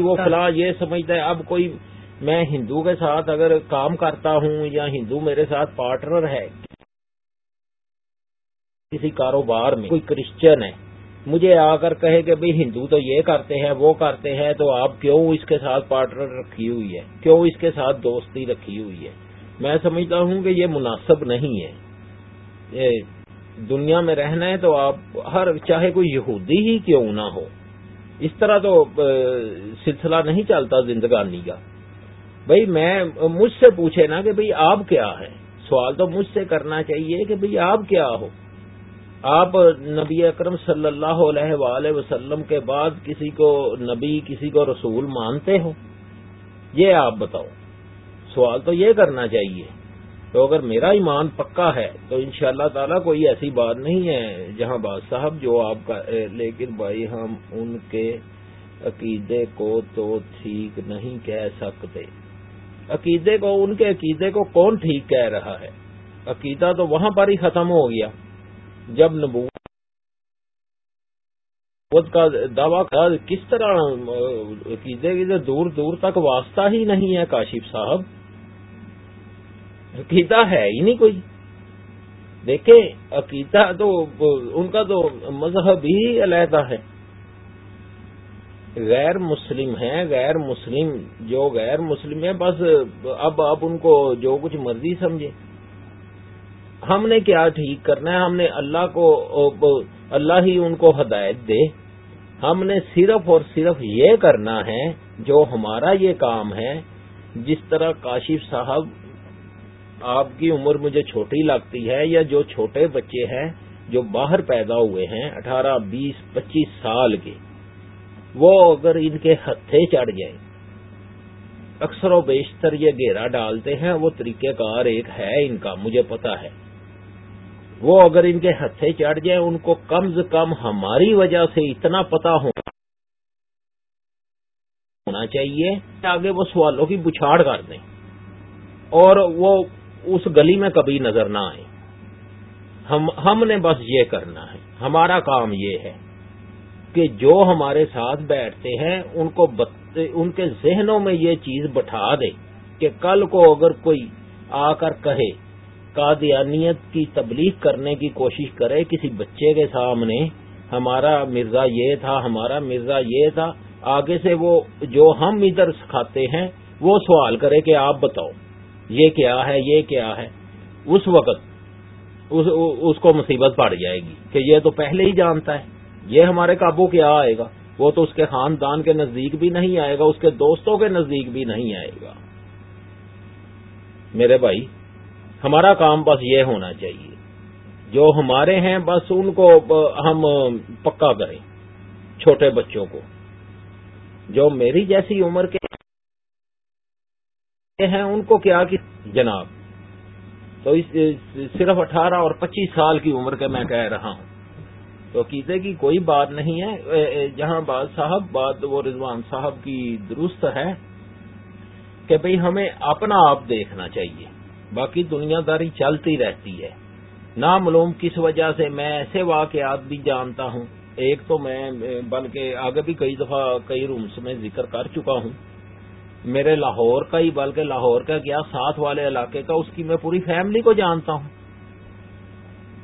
وہ فلاں یہ سمجھتا ہے اب کوئی میں ہندو کے ساتھ اگر کام کرتا ہوں یا ہندو میرے ساتھ پارٹنر ہے کسی کاروبار میں کوئی کرسچن ہے مجھے آ کر کہے کہ بھئی ہندو تو یہ کرتے ہیں وہ کرتے ہیں تو آپ کیوں اس کے ساتھ پارٹنر رکھی ہوئی ہے؟ کیوں اس کے ساتھ دوستی رکھی ہوئی ہے؟ میں سمجھتا ہوں کہ یہ مناسب نہیں ہے۔ دنیا میں رہنا ہے تو آپ ہر چاہے کوئی یہودی ہی کیوں نہ ہو۔ اس طرح تو سلسلہ نہیں چلتا زندگانی کا۔ بھائی میں مجھ سے پوچھے نا کہ بھئی آپ کیا ہیں؟ سوال تو مجھ سے کرنا چاہیے کہ بھئی آپ کیا ہو۔ آپ نبی اکرم صلی اللہ علیہ وآلہ وسلم کے بعد کسی کو نبی، کسی کو رسول مانتے ہو؟ یہ آپ بتاؤ۔ سوال تو یہ کرنا چاہیے۔ تو اگر میرا ایمان پکا ہے تو ان شاء اللہ تعالی کوئی ایسی بات نہیں ہے جہاں باز صاحب جو آپ کا لیکن بھائی ہم ان کے عقیدے کو تو ٹھیک نہیں کہہ سکتے۔ عقیدے کو، ان کے عقیدے کو کون ٹھیک کہہ رہا ہے؟ عقیدہ تو وہاں پر ہی ختم ہو گیا۔ جب نبوت کا دعویٰ کس طرح، عقیدے کی دور دور تک واسطہ ہی نہیں ہے کاشف صاحب۔ عقیدہ ہے ہی نہیں کوئی۔ دیکھیں، عقیدہ تو ان کا تو مذہب ہی علیحدہ ہے۔ غیر مسلم ہیں، غیر مسلم، جو غیر مسلم ہیں، بس اب آپ ان کو جو کچھ مرضی سمجھے ہم نے کیا ٹھیک کرنا ہے؟ ہم نے اللہ کو، اللہ ہی ان کو ہدایت دے۔ ہم نے صرف اور صرف یہ کرنا ہے، جو ہمارا یہ کام ہے، جس طرح کاشف صاحب آپ کی عمر مجھے چھوٹی لگتی ہے یا جو چھوٹے بچے ہیں جو باہر پیدا ہوئے ہیں اٹھارہ، بیس، پچیس سال کے، وہ اگر ان کے ہتھے چڑھ جائیں۔ اکثر و بیشتر یہ گھیرا ڈالتے ہیں، وہ طریقہ کار ایک ہے ان کا، مجھے پتا ہے۔ وہ اگر ان کے ہتھے چڑھ جائیں، ان کو کم از کم ہماری وجہ سے اتنا پتا ہونا چاہیے آگے وہ سوالوں کی بچھاڑ کر دیں۔ اور وہ اس گلی میں کبھی نظر نہ آئے۔ ہم ہم نے بس یہ کرنا ہے۔ ہمارا کام یہ ہے کہ جو ہمارے ساتھ بیٹھتے ہیں، ان کو ان کے ذہنوں میں یہ چیز بٹھا دے کہ کل کو اگر کوئی آ کر کہے قادیانیت کی تبلیغ کرنے کی کوشش کرے کسی بچے کے سامنے، ہمارا مرزا یہ تھا، ہمارا مرزا یہ تھا، آگے سے وہ جو ہم ادھر سکھاتے ہیں، وہ سوال کرے کہ آپ بتاؤ۔ یہ کیا ہے، یہ کیا ہے۔ اس وقت اس اس کو مصیبت پڑ جائے گی کہ یہ تو پہلے ہی جانتا ہے۔ یہ ہمارے قابو کیا آئے گا؟ وہ تو اس کے خاندان کے نزدیک بھی نہیں آئے گا، اس کے دوستوں کے نزدیک بھی نہیں آئے گا۔ میرے بھائی، ہمارا کام بس یہ ہونا چاہیے۔ جو ہمارے ہیں، بس ان کو ہم پکا کریں، چھوٹے بچوں کو۔ جو میری جیسی عمر کے ہیں ان کو کیا کہ جناب، تو صرف اٹھارہ اور پچیس سال کی عمر کے میں کہہ رہا ہوں۔ تو عقیدے کی کوئی بات نہیں ہے۔ جہاں باد صاحب بات وہ رضوان صاحب کی درست ہے کہ بھئی ہمیں اپنا آپ دیکھنا چاہیے۔ باقی دنیا داری چلتی رہتی ہے۔ نامعلوم کس وجہ سے میں ایسے واقعات بھی جانتا ہوں۔ ایک تو میں بلکہ آگے بھی کئی دفعہ کئی رومس میں ذکر کر چکا ہوں۔ میرے لاہور کا ہی، بلکہ لاہور کا کیا ساتھ والے علاقے کا، اس کی میں پوری فیملی کو جانتا ہوں۔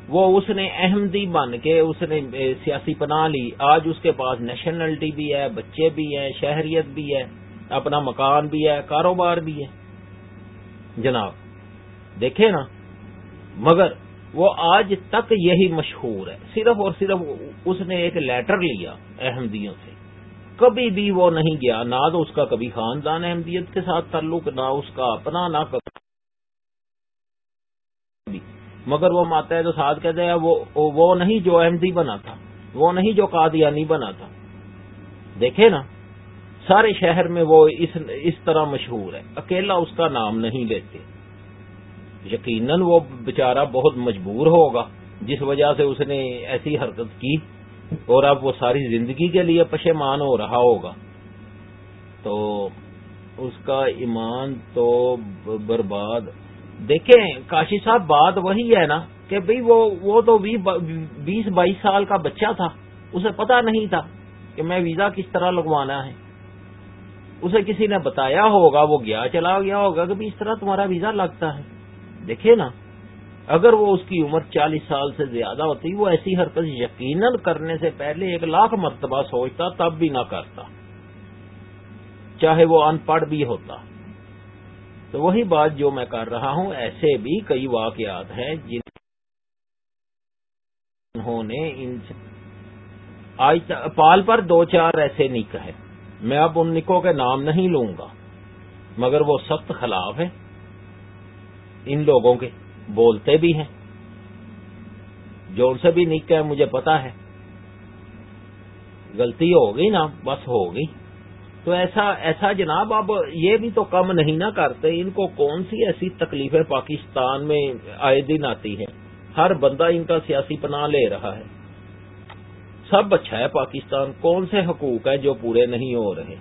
وہ اس نے احمدی بن کے اس نے سیاسی پناہ لی۔ آج اس کے پاس نیشنلٹی بھی ہے، بچے بھی ہیں، شہریت بھی ہے، اپنا مکان بھی ہے، کاروبار بھی ہے۔ جناب دیکھے نا، مگر وہ آج تک یہی مشہور ہے۔ صرف اور صرف اس نے ایک لیٹر لیا احمدیوں سے۔ کبھی بھی وہ نہیں گیا، نہ تو اس کا کبھی خاندان احمدیت کے ساتھ تعلق، نہ اس کا اپنا، نہ کبھی. مگر وہ ماتا ہے تو ساتھ کہتے ہیں وہ نہیں جو احمدی بنا تھا، وہ نہیں جو قادیانی بنا تھا. دیکھے نا، سارے شہر میں وہ اس طرح مشہور ہے، اکیلا اس کا نام نہیں لیتے. یقیناً وہ بےچارا بہت مجبور ہوگا، جس وجہ سے اس نے ایسی حرکت کی. اور اب وہ ساری زندگی کے لیے پشیمان ہو رہا ہوگا۔ تو اس کا ایمان تو برباد۔ دیکھیں، کاشی صاحب، بات وہی ہے نا کہ بھئی وہ وہ تو بیس بائیس سال کا بچہ تھا، اسے پتا نہیں تھا کہ میں ویزا کس طرح لگوانا ہے۔ اسے کسی نے بتایا ہوگا، وہ گیا، چلا گیا ہوگا کہ اس طرح تمہارا ویزا لگتا ہے۔ دیکھے نا اگر وہ اس کی عمر چالیس سال سے زیادہ ہوتی، وہ ایسی حرکت یقیناً کرنے سے پہلے ایک لاکھ مرتبہ سوچتا، تب بھی نہ کرتا۔ چاہے وہ ان پڑھ بھی ہوتا۔ تو وہی بات جو میں کر رہا ہوں، ایسے بھی کئی واقعات ہیں جنہوں نے ان آج پال پر دو چار ایسے نک ہے میں اب ان نکوں کے نام نہیں لوں گا، مگر وہ سخت خلاف ہے ان لوگوں کے بولتے بھی ہیں۔ جو ان سے بھی نک ہے مجھے پتا ہے۔ غلطی ہوگی نا، بس ہوگی۔ تو ایسا ایسا جناب، اب یہ بھی تو کم نہیں نہ کرتے۔ ان کو کون سی ایسی تکلیفیں پاکستان میں آئے دن آتی ہے ہر بندہ ان کا سیاسی پناہ لے رہا ہے۔ سب اچھا ہے پاکستان۔ کون سے حقوق ہیں جو پورے نہیں ہو رہے؟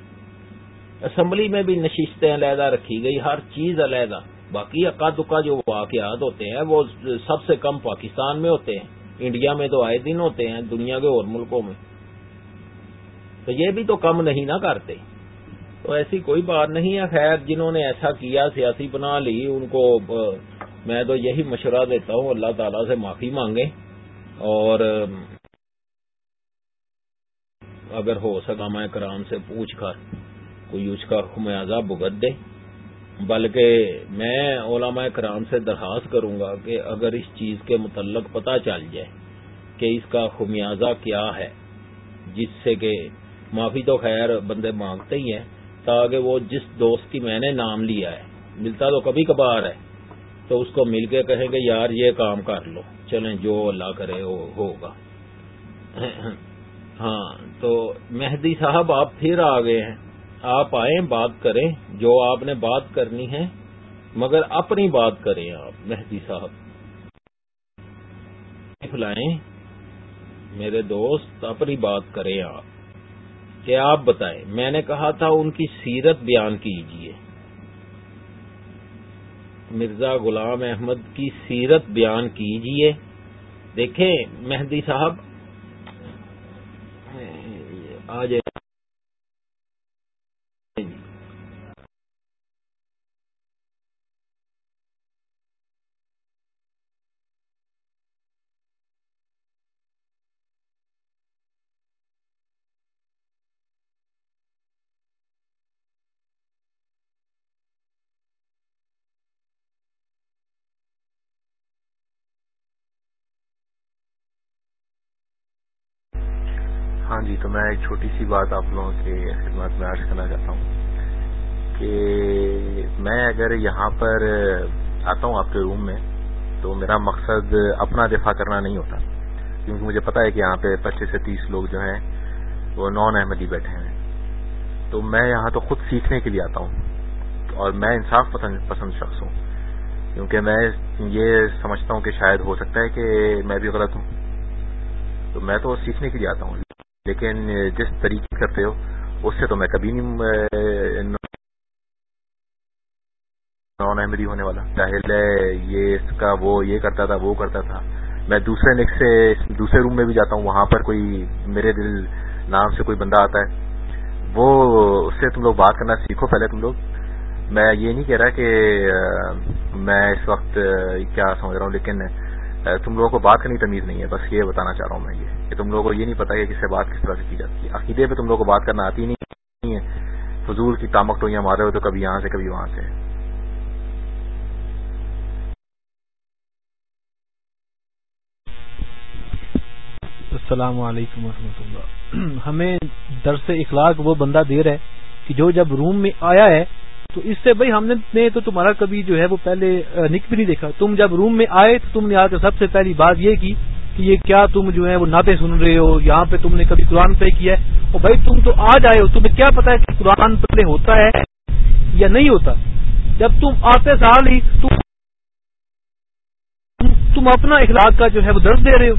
اسمبلی میں بھی نشستیں علیحدہ رکھی گئی، ہر چیز علیحدہ۔ باقی اکا دکا جو واقعات ہوتے ہیں، وہ سب سے کم پاکستان میں ہوتے ہیں۔ انڈیا میں تو آئے دن ہوتے ہیں، دنیا کے اور ملکوں میں۔ تو یہ بھی تو کم نہیں نہ کرتے۔ تو ایسی کوئی بات نہیں ہے۔ خیر، جنہوں نے ایسا کیا، سیاسی بنا لی، ان کو میں تو یہی مشورہ دیتا ہوں، اللہ تعالی سے معافی مانگے اور، اگر ہو سکا، میں کرام سے پوچھ کر، کوئی اس کا خمیازہ بگت دے۔ بلکہ میں علماء کرام سے درخواست کروں گا کہ اگر اس چیز کے متعلق پتہ چل جائے کہ اس کا خمیازہ کیا ہے، جس سے کہ معافی تو خیر بندے مانگتے ہی ہیں، تاکہ وہ جس دوست کی میں نے نام لیا ہے، ملتا تو کبھی کبھار ہے، تو اس کو مل کے کہیں گے یار یہ کام کر لو، چلیں جو اللہ کرے وہ ہوگا۔ ہاں تو مہدی صاحب آپ پھر آ گئے ہیں۔ آپ آئیں، بات کریں، جو آپ نے بات کرنی ہے، مگر اپنی بات کریں آپ، مہدی صاحب۔ لائیں، میرے دوست، اپنی بات کریں آپ۔ کہ آپ بتائیں، میں نے کہا تھا ان کی سیرت بیان کیجیے مرزا غلام احمد کی سیرت بیان کیجیے دیکھیں، مہدی صاحب۔ آ جائے جی تو میں ایک چھوٹی سی بات آپ لوگوں کے خدمات میں عرض کرنا چاہتا ہوں کہ میں اگر یہاں پر آتا ہوں آپ کے روم میں، تو میرا مقصد اپنا دفاع کرنا نہیں ہوتا، کیونکہ مجھے پتا ہے کہ یہاں پہ پچیس سے تیس لوگ جو ہیں، وہ نان احمدی بیٹھے ہیں۔ تو میں یہاں تو خود سیکھنے کے لیے آتا ہوں اور میں انصاف پسند شخص ہوں، کیونکہ میں یہ سمجھتا ہوں کہ شاید ہو سکتا ہے کہ میں بھی غلط ہوں۔ تو میں تو سیکھنے کے لیے آتا ہوں۔ لیکن جس طریقے کرتے ہو، اس سے تو میں کبھی نہیں نان احمدی ہونے والا۔ چاہے یہ اس کا وہ، یہ کرتا تھا، وہ کرتا تھا۔ میں دوسرے نک سے، دوسرے روم میں بھی جاتا ہوں، وہاں پر کوئی میرے دل نام سے کوئی بندہ آتا ہے۔ وہ، اس سے تم لوگ بات کرنا سیکھو پہلے تم لوگ۔ میں یہ نہیں کہہ رہا کہ میں اس وقت کیا سمجھ رہا ہوں، لیکن تم لوگوں کو بات کرنی تمیز نہیں ہے، بس یہ بتانا چاہ رہا ہوں میں یہ کہ تم لوگوں کو یہ نہیں پتا کہ کس سے بات کس طرح سے کی جاتی ہے۔ عقیدے پہ تم لوگوں کو بات کرنا آتی نہیں ہے۔ فضول کی تامک ٹوئیاں مارے ہو تو کبھی یہاں سے، کبھی وہاں سے۔ السلام علیکم ورحمۃ اللہ۔ ہمیں درس اخلاق وہ بندہ دے رہا ہے کہ جو جب روم میں آیا ہے تو اس سے بھائی ہم نے تو تمہارا کبھی جو ہے وہ پہلے نک بھی نہیں دیکھا۔ تم جب روم میں آئے تو تم نے آ کر سب سے پہلی بات یہ کی کہ یہ کیا تم جو ہے وہ نعتیں سن رہے ہو؟ یہاں پہ تم نے کبھی قرآن پہ کیا ہے؟ اور بھائی تم تو آج آئے ہو، تمہیں کیا پتا ہے کہ قرآن پہ ہوتا ہے یا نہیں ہوتا؟ جب تم آتے سال ہی تم تم اپنا اخلاق کا جو ہے وہ درد دے رہے ہو۔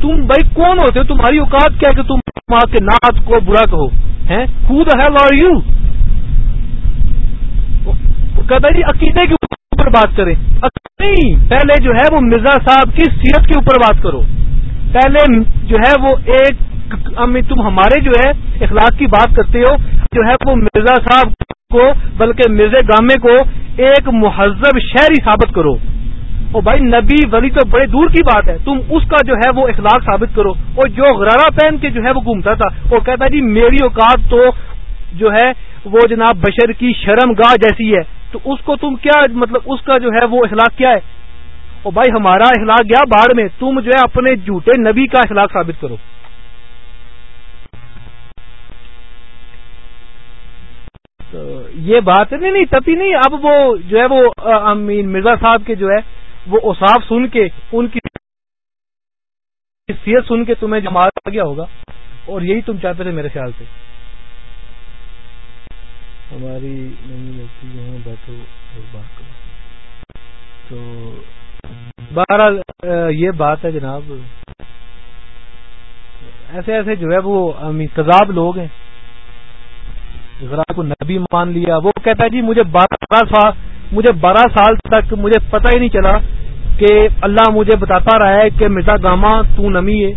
تم بھائی کون ہوتے ہو؟ تمہاری اوقات کیا کہ تم آ کے نعت کو برا کہو؟ ہے خود ہے آر یو کہتا جی عقیدے کے اوپر بات کریں۔ نہیں پہلے جو ہے وہ مرزا صاحب کی سیرت کے اوپر بات کرو۔ پہلے جو ہے وہ ایک تم ہمارے جو ہے اخلاق کی بات کرتے ہو، جو ہے وہ مرزا صاحب کو، بلکہ مرزا گامے کو ایک مہذب شہری ثابت کرو۔ اور بھائی، نبی ولی تو بڑے دور کی بات ہے۔ تم اس کا جو ہے وہ اخلاق ثابت کرو۔ اور جو غرارہ پہن کے جو ہے وہ گھومتا تھا وہ کہتا جی میری اوقات تو جو ہے وہ جناب بشر کی شرم گاہ جیسی ہے۔ تو اس کو تم کیا مطلب اس کا جو ہے وہ اخلاق کیا ہے؟ اور بھائی ہمارا اخلاق گیا باڑ میں، تم جو ہے اپنے جھوٹے نبی کا اخلاق ثابت کرو۔ تو یہ بات نہیں نہیں تبھی نہیں، اب وہ جو ہے وہ امین مرزا صاحب کے جو ہے وہ اوساف سن کے، ان کی سیت سن کے تمہیں جماعت آ گیا ہوگا۔ اور یہی تم چاہتے تھے میرے خیال سے۔ ہماری نہیں بیٹھو بات کرو۔ تو بہرحال یہ بات ہے جناب۔ ایسے ایسے جو ہے وہ کذاب لوگ ہیں۔ ذرا کو نبی مان لیا۔ وہ کہتا ہے جی مجھے بارہ سال، مجھے بارہ سال تک مجھے پتہ ہی نہیں چلا کہ اللہ مجھے بتاتا رہا ہے کہ مرزا گاما تو نمی ہے۔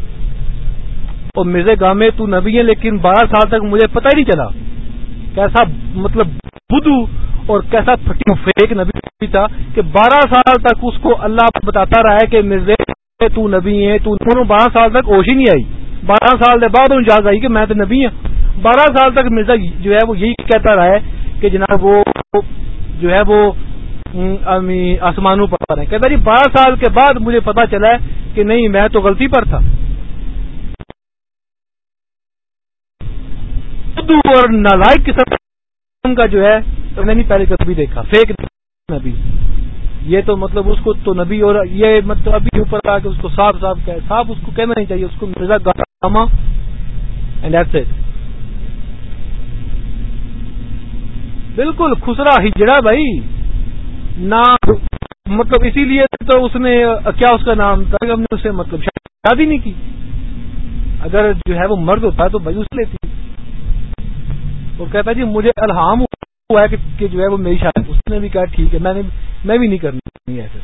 اور مرزا گامے تو نبی ہے، لیکن بارہ سال تک مجھے پتہ ہی نہیں چلا۔ کیسا مطلب بدھو اور کیسا پھٹی فیک نبی تھا کہ بارہ سال تک اس کو اللہ بتاتا رہا ہے کہ مرزا تو نبی ہے تو بارہ سال تک ہوش ہی نہیں آئی۔ بارہ سال کے بعد جاگ آئی کہ میں تو نبی ہوں بارہ سال تک مرزا جو ہے وہ یہی کہتا رہا ہے کہ جناب وہ جو ہے وہ آسمانوں پر ہے۔ کہتا جی بارہ سال کے بعد مجھے پتا چلا ہے کہ نہیں، میں تو غلطی پر تھا۔ اردو اور نالائق قسم کا جو ہے میں نے پہلے کبھی دیکھا۔ فیک نبی۔ یہ تو مطلب اس کو تو نبی اور یہ مطلب ابھی اوپر آ کے اس کو صاف صاف کہ صاف اس کو کہنا نہیں چاہیے، اس کو مرزا گاما اینڈ بالکل خسرا ہجڑا بھائی۔ نہ مطلب اسی لیے تو اس نے، کیا اس کا نام تھا؟ ہم نے اسے مطلب شادی نہیں کی۔ اگر جو ہے وہ مرد ہوتا تو بھائی اس لیتی وہ کہتا جی مجھے الحام ہوا ہے کہ جو ہے وہ میری شادی اس نے بھی کہا ٹھیک ہے، میں نے میں بھی نہیں کرنی ایسے۔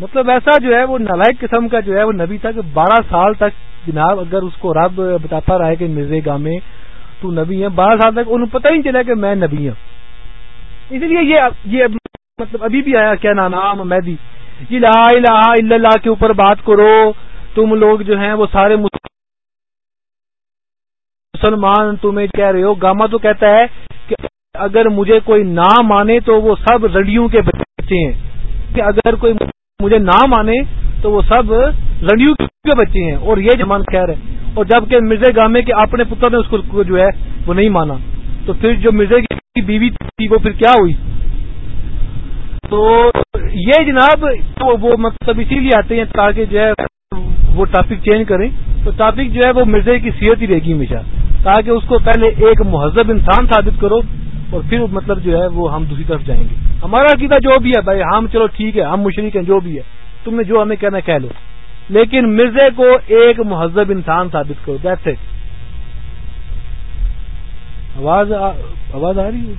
مطلب ایسا جو ہے وہ نالائق قسم کا جو ہے وہ نبی تھا کہ بارہ سال تک جناب اگر اس کو رب بتاتا رہا ہے کہ مرزے گاہ میں تو نبی ہے بارہ سال تک انہوں پتہ ہی چلا کہ میں نبی ہوں۔ اسی لیے یہ مطلب ابھی بھی آیا کیا نام مہدی۔ جی لا الہ الا اللہ کے اوپر بات کرو۔ تم لوگ جو ہیں وہ سارے مسلمان تمہیں کہہ رہے ہو۔ گاما تو کہتا ہے کہ اگر مجھے کوئی نہ مانے تو وہ سب رڈیوں کے بچے ہیں۔ کہ اگر کوئی مجھے نہ مانے تو وہ سب رڈیوں کے بچے ہیں۔ اور یہ جمان خیر ہے اور جبکہ مرزا گامے کے اپنے پتر نے اس کو جو ہے وہ نہیں مانا۔ تو پھر جو مرزا کی بیوی تھی وہ پھر کیا ہوئی؟ تو یہ جناب وہ مطلب اسی لیے آتے ہیں تاکہ جو ہے وہ ٹاپک چینج کریں تو ٹاپک جو ہے وہ مرزا کی سیرت ہی رہے گی ہمیشہ۔ تاکہ اس کو پہلے ایک مہذب انسان ثابت کرو اور پھر مطلب جو ہے وہ ہم دوسری طرف جائیں گے۔ ہمارا عقیدہ جو بھی ہے بھائی، ہم چلو ٹھیک ہے، ہم مشرق ہیں، جو بھی ہے، تم نے جو ہمیں کہنا کہہ لو۔ لیکن مرزے کو ایک مہذب انسان ثابت کرو دیٹس اٹ آواز آواز آ رہی ہے؟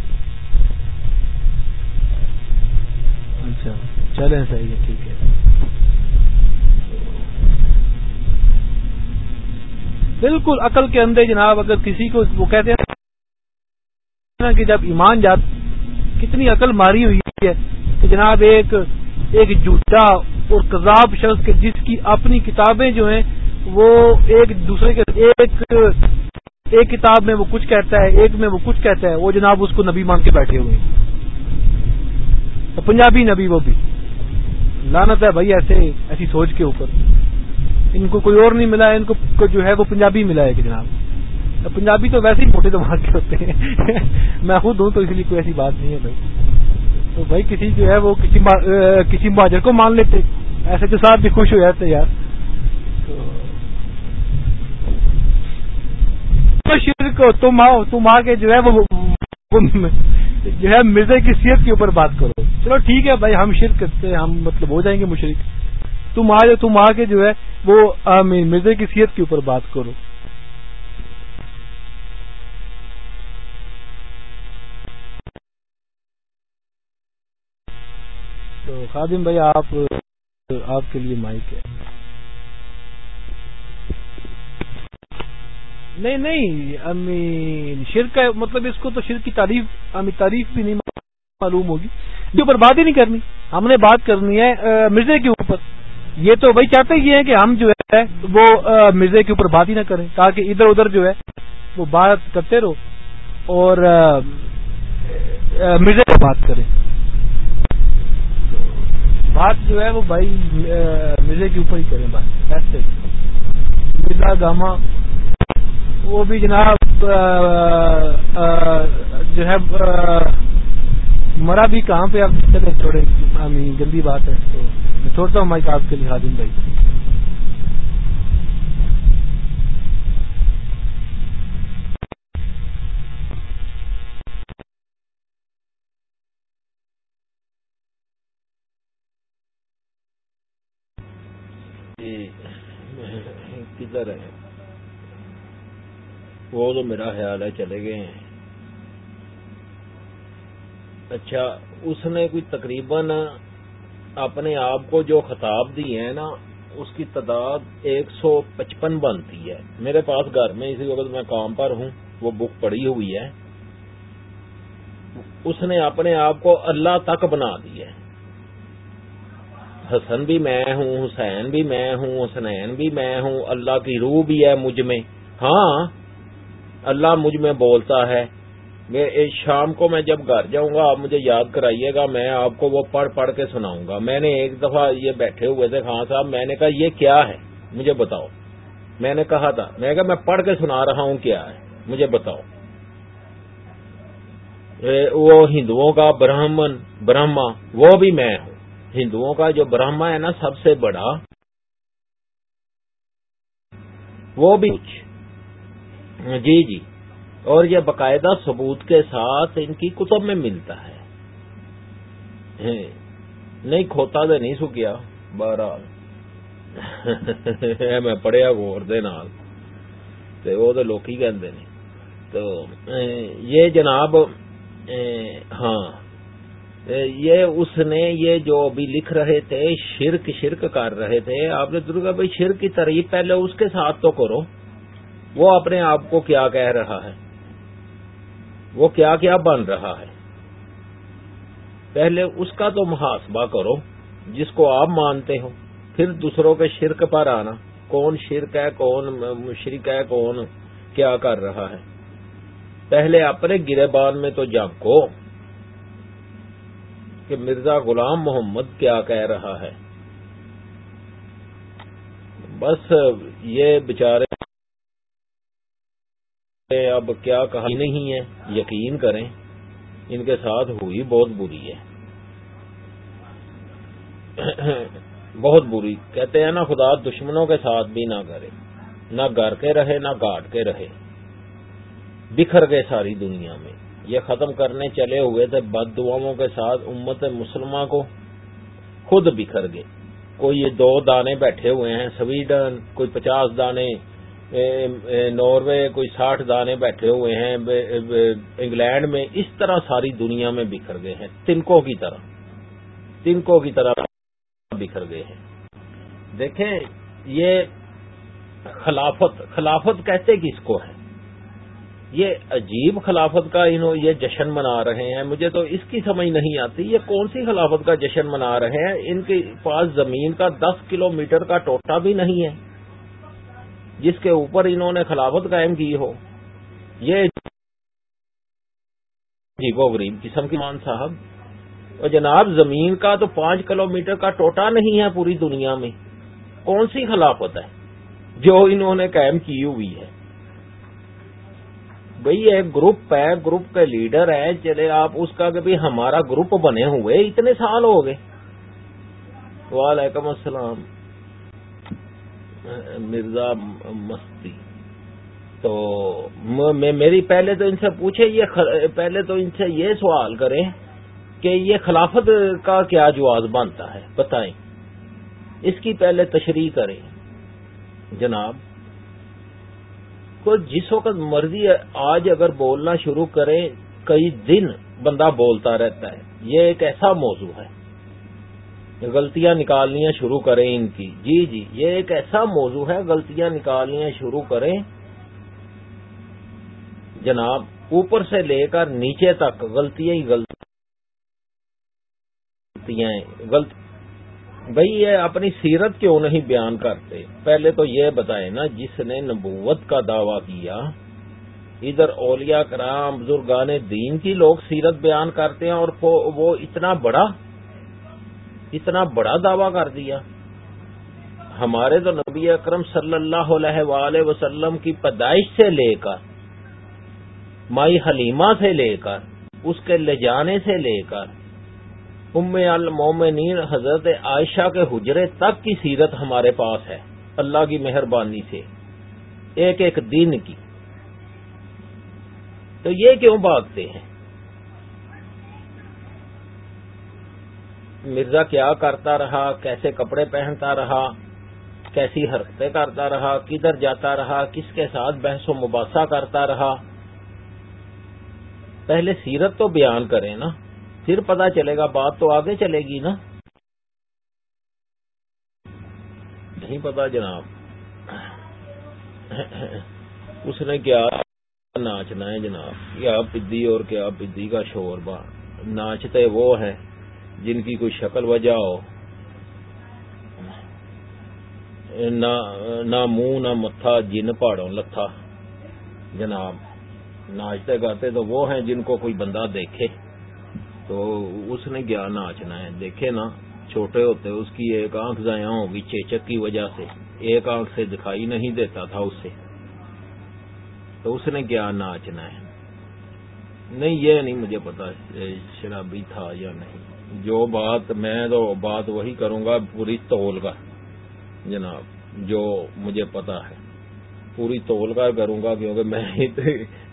اچھا چلیں صحیح ہے، ٹھیک ہے۔ بالکل عقل کے اندر جناب، اگر کسی کو وہ کہتے ہیں کہ جب ایمان جات، کتنی عقل ماری ہوئی ہے کہ جناب ایک ایک جھوٹا اور کذاب شخص کے جس کی اپنی کتابیں جو ہیں، وہ ایک دوسرے کے، ایک ایک کتاب میں وہ کچھ کہتا ہے، ایک میں وہ کچھ کہتا ہے، وہ جناب اس کو نبی مان کے بیٹھے ہوئے پنجابی نبی وہ بھی۔ لانت ہے بھائی ایسے، ایسی سوچ کے اوپر۔ ان کو کوئی اور نہیں ملا ہے ان کو جو ہے وہ پنجابی ملا ہے کہ جناب۔ پنجابی تو ویسے ہی موٹے دماغ کے ہوتے ہیں۔ میں خود ہوں تو اس لیے کوئی ایسی بات نہیں ہے بھائی۔ تو بھائی کسی جو ہے وہ کسی کسی مہاجر کو مان لیتے۔ ایسے کے ساتھ بھی خوش ہو جاتے یار۔ تو شرک تم آؤ، تم آ کے جو ہے وہ جو ہے مرزا کی صحت کے اوپر بات کرو۔ چلو ٹھیک ہے بھائی، ہم شرک کرتے ہیں، ہم مطلب ہو جائیں گے مشرق تم آ جاؤ، تم آ کے جو ہے وہ مرزا کی صحت کے اوپر بات کرو۔ تو خادم بھائی، آپ آپ کے لیے مائک ہے۔ نہیں نہیں امین شرک کا مطلب اس کو تو شرک کی تعریف تعریف بھی نہیں معلوم ہوگی۔ جو ہی نہیں کرنی۔ ہم نے بات کرنی ہے مرزے کے اوپر۔ یہ تو وہی چاہتے یہ ہے کہ ہم جو ہے وہ مرزے کے اوپر بات ہی نہ کریں، تاکہ ادھر ادھر جو ہے وہ بات کرتے رہو اور مرزے پر بات کریں۔ بات جو ہے وہ بھائی مرزے کے اوپر ہی کریں بات۔ ایسے مرزا گاما، وہ بھی جناب جو ہے مرا بھی کہاں پہ آپ چلے تھوڑے جلدی بات ہے۔ تو میں چھوڑتا ہوں مائک آپ کے لیے حاضم بھائی۔ جی، کدھر ہے؟ وہ تو میرا خیال ہے چلے گئے ہیں۔ اچھا اس نے کوئی تقریباً اپنے آپ کو جو خطاب دی ہے نا، اس کی تعداد ایک سو پچپن بنتی ہے۔ میرے پاس گھر میں اسی وقت میں کام پر ہوں، وہ بک پڑی ہوئی ہے۔ اس نے اپنے آپ کو اللہ تک بنا دی ہے۔ حسن بھی میں ہوں، حسین بھی میں ہوں، حسنین بھی میں ہوں، اللہ کی روح بھی ہے مجھ میں۔ ہاں اللہ مجھ میں بولتا ہے۔ میں شام کو میں جب گھر جاؤں گا، آپ مجھے یاد کرائیے گا، میں آپ کو وہ پڑھ پڑھ کے سناؤں گا۔ میں نے ایک دفعہ یہ بیٹھے ہوئے تھے، خان صاحب، میں نے کہا، یہ کیا ہے؟ مجھے بتاؤ۔ میں نے کہا تھا، میں کہا، میں پڑھ کے سنا رہا ہوں کیا ہے، مجھے بتاؤ۔ وہ ہندوؤں کا برہمن، برہما، وہ بھی میں ہوں۔ ہندوؤں کا جو برہما ہے نا، سب سے بڑا، وہ بھی جی جی۔ اور یہ باقاعدہ ثبوت کے ساتھ ان کی کتب میں ملتا ہے۔ نہیں، کھوتا تو نہیں سکیا۔ بہرحال۔ میں پڑھیا غور دے نال۔ وہ تو لوکی کہندے نہیں تو یہ جناب ہاں۔ یہ اس نے یہ جو ابھی لکھ رہے تھے، شرک شرک کر رہے تھے۔ آپ نے درگا بھائی، شرک کی تعریف پہلے اس کے ساتھ تو کرو۔ وہ اپنے آپ کو کیا کہہ رہا ہے؟ وہ کیا کیا بن رہا ہے۔ پہلے اس کا تو محاسبہ کرو، جس کو آپ مانتے ہو، پھر دوسروں کے شرک پر آنا۔ کون شرک ہے، کون مشرق ہے، کون کیا کر رہا ہے۔ پہلے اپنے گرے بان میں تو جب کو، کہ مرزا غلام محمد کیا کہہ رہا ہے۔ بس یہ بچارے اب کیا کہا نہیں ہے؟ یقین کریں، ان کے ساتھ ہوئی بہت بری ہے۔ بہت بری۔ کہتے ہیں نا، خدا دشمنوں کے ساتھ بھی نہ کرے۔ نہ گھر کے رہے، نہ گاٹ کے رہے۔ بکھر گئے ساری دنیا میں۔ یہ ختم کرنے چلے ہوئے تھے، بد دعاؤں کے ساتھ امت مسلمہ کو خود بکھر گئے۔ کوئی یہ دو دانے بیٹھے ہوئے ہیں، سویڈن، کوئی پچاس دانے ناروے کوئی ساٹھ دانے بیٹھے ہوئے ہیں انگلینڈ میں اس طرح ساری دنیا میں بکھر گئے ہیں، تنکوں کی طرح، تنکوں کی طرح بکھر گئے ہیں۔ دیکھیں، یہ خلافت خلافت کہتے کس کو ہے؟ یہ عجیب خلافت کا انہوں، یہ جشن منا رہے ہیں۔ مجھے تو اس کی سمجھ نہیں آتی، یہ کون سی خلافت کا جشن منا رہے ہیں؟ ان کے پاس زمین کا دس کلو میٹر کا ٹوٹا بھی نہیں ہے۔ جس کے اوپر انہوں نے خلافت قائم کی ہو۔ یہ جی وہ غریب قسم کی مان صاحب۔ اور جناب، زمین کا تو پانچ کلو میٹر کا ٹوٹا نہیں ہے پوری دنیا میں۔ کون سی خلافت ہے جو انہوں نے قائم کی ہوئی ہے؟ بھئی ایک گروپ ہے گروپ کے لیڈر ہے۔ چلے، آپ اس کا کہ ہمارا گروپ بنے ہوئے اتنے سال ہو گئے۔ وعلیکم السلام۔ مرزا مستی۔ تو میری پہلے تو ان سے پوچھے یہ پہلے تو ان سے یہ سوال کریں کہ یہ خلافت کا کیا جواز بنتا ہے؟ بتائیں۔ اس کی پہلے تشریح کریں۔ جناب کو جس وقت مرضی آج اگر بولنا شروع کریں، کئی دن بندہ بولتا رہتا ہے۔ یہ ایک ایسا موضوع ہے۔ غلطیاں نکالنیاں شروع کریں ان کی۔ جی جی یہ ایک ایسا موضوع ہے، غلطیاں نکالنیاں شروع کریں۔ جناب، اوپر سے لے کر نیچے تک غلطیاں ہی غلطیاں غلط، بھائی، یہ اپنی سیرت کیوں نہیں بیان کرتے؟ پہلے تو یہ بتائے نا، جس نے نبوت کا دعویٰ کیا، ادھر اولیاء کرام، بزرگان دین کی لوگ سیرت بیان کرتے ہیں اور وہ اتنا بڑا اتنا بڑا دعویٰ کر دیا۔ ہمارے تو نبی اکرم صلی اللہ علیہ وآلہ وسلم کی پیدائش سے لے کر، مائی حلیمہ سے لے کر، اس کے لے جانے سے لے کر، ام المومنین حضرت عائشہ کے حجرے تک کی سیرت ہمارے پاس ہے۔ اللہ کی مہربانی سے، ایک ایک دن کی۔ تو یہ کیوں بھاگتے ہیں؟ مرزا کیا کرتا رہا؟ کیسے کپڑے پہنتا رہا؟ کیسی حرکتیں کرتا رہا؟ کدھر جاتا رہا؟ کس کے ساتھ بحث و مباحثہ کرتا رہا؟ پہلے سیرت تو بیان کریں نا، پھر پتا چلے گا، بات تو آگے چلے گی نا۔ نہیں پتا جناب۔ اس نے کیا ناچنا ہے جناب؟ کیا پدی اور کیا پدی کا شور با ناچتے وہ ہیں۔ جن کی کوئی شکل وجہ ہو، نہ منہ، نہ متھا، جن پہاڑوں لتھا۔ جناب، ناچتے گاتے تو وہ ہیں جن کو کوئی بندہ دیکھے۔ تو اس نے کیا ناچنا ہے؟ دیکھے نا، چھوٹے ہوتے اس کی ایک آنکھ ضائع ہوگی چیچک کی وجہ سے۔ ایک آنکھ سے دکھائی نہیں دیتا تھا اسے تو اس نے کیا ناچنا ہے؟ نہیں، یہ نہیں مجھے پتا شرابی تھا یا نہیں۔ جو بات میں تو بات وہی کروں گا، پوری تول کا۔ جناب، جو مجھے پتا ہے۔ پوری تول کر کروں گا کیونکہ میں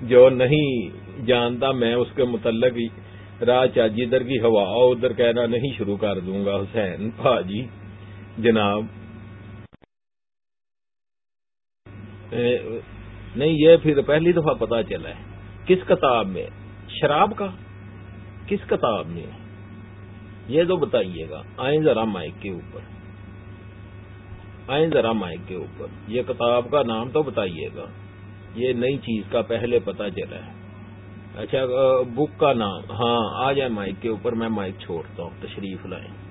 جو نہیں جانتا، میں اس کے متعلق راہ چاجی ادھر کی ہوا ادھر کہنا نہیں شروع کر دوں گا۔ حسین جی جناب۔ نہیں، یہ پھر پہلی دفعہ پتا چلا ہے۔ کس کتاب میں؟ شراب کا؟ کس کتاب میں؟ یہ تو بتائیے گا۔ آئیں ذرا مائک کے اوپر۔ آئیں ذرا مائک کے اوپر۔ یہ کتاب کا نام تو بتائیے گا۔ یہ نئی چیز کا پہلے پتا چلا ہے۔ اچھا بک کا نام۔ ہاں آ جائے مائک کے اوپر، میں مائک چھوڑتا ہوں۔ تشریف لائیں۔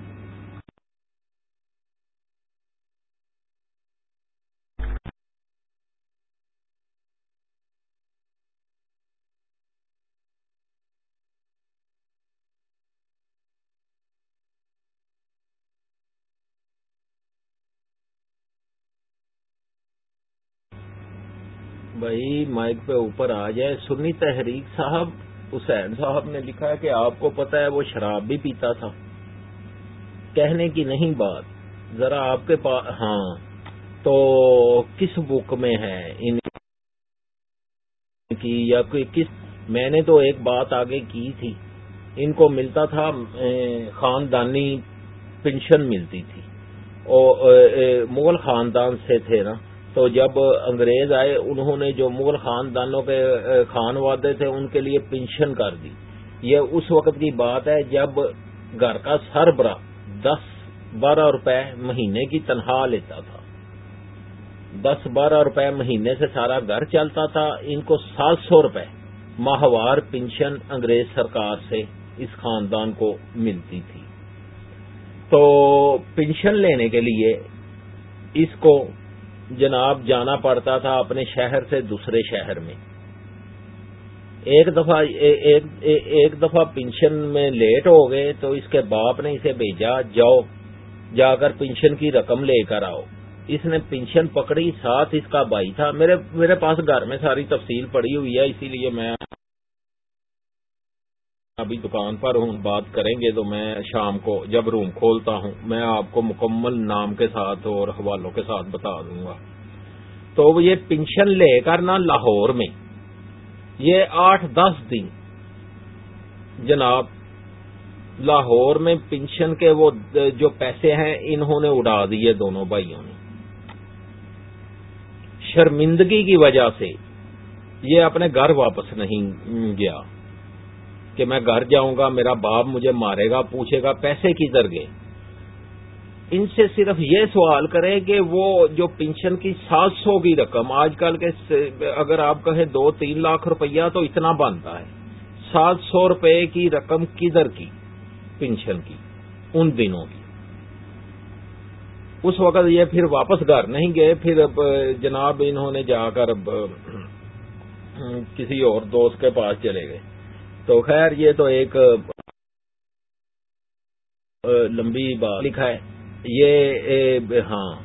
بھائی مائک پہ اوپر آ جائے۔ سنی تحریک صاحب، حسین صاحب نے لکھا ہے کہ آپ کو پتا ہے وہ شراب بھی پیتا تھا۔ کہنے کی نہیں بات، ذرا آپ کے پاس ہاں تو کس بک میں ہے؟ ان کی یا کوئی کس؟ میں نے تو ایک بات آگے کی تھی۔ ان کو ملتا تھا خاندانی پنشن ملتی تھی۔ اور مغل خاندان سے تھے نا۔ تو جب انگریز آئے، انہوں نے جو مغل خاندانوں کے خان وادے تھے، ان کے لیے پنشن کر دی۔ یہ اس وقت کی بات ہے جب گھر کا سربراہ دس بارہ روپے مہینے کی تنخواہ لیتا تھا۔ دس بارہ روپے مہینے سے سارا گھر چلتا تھا، ان کو سات سو روپے ماہوار پنشن انگریز سرکار سے اس خاندان کو ملتی تھی۔ تو پنشن لینے کے لیے اس کو جناب جانا پڑتا تھا اپنے شہر سے دوسرے شہر میں۔ ایک دفعہ ایک دفعہ پنشن میں لیٹ ہو گئے تو اس کے باپ نے اسے بھیجا، جاؤ، جا کر پنشن کی رقم لے کر آؤ۔ اس نے پنشن پکڑی، ساتھ اس کا بھائی تھا۔ میرے میرے پاس گھر میں ساری تفصیل پڑی ہوئی ہے، اسی لیے میں ابھی دکان پر ہوں، بات کریں گے تو میں شام کو جب روم کھولتا ہوں، میں آپ کو مکمل نام کے ساتھ اور حوالوں کے ساتھ بتا دوں گا۔ تو یہ پنشن لے کر نا لاہور میں، یہ آٹھ دس دن۔ جناب، لاہور میں پنشن کے وہ جو پیسے ہیں، انہوں نے اڑا دیے دونوں بھائیوں نے۔ شرمندگی کی وجہ سے یہ اپنے گھر واپس نہیں گیا۔ کہ میں گھر جاؤں گا، میرا باپ مجھے مارے گا، پوچھے گا پیسے کدھر گئے ان سے صرف یہ سوال کریں کہ وہ جو پنشن کی سات سو کی رقم آج کل کے اگر آپ کہیں دو تین لاکھ روپیہ تو اتنا بنتا ہے۔ سات سو روپے کی رقم کدھر کی؟ پنشن کی، ان دنوں کی۔ اس وقت یہ پھر واپس گھر نہیں گئے، پھر جناب انہوں نے جا کر کسی اور دوست کے پاس چلے گئے۔ تو خیر یہ تو ایک لمبی بات لکھا ہے۔ یہ ہاں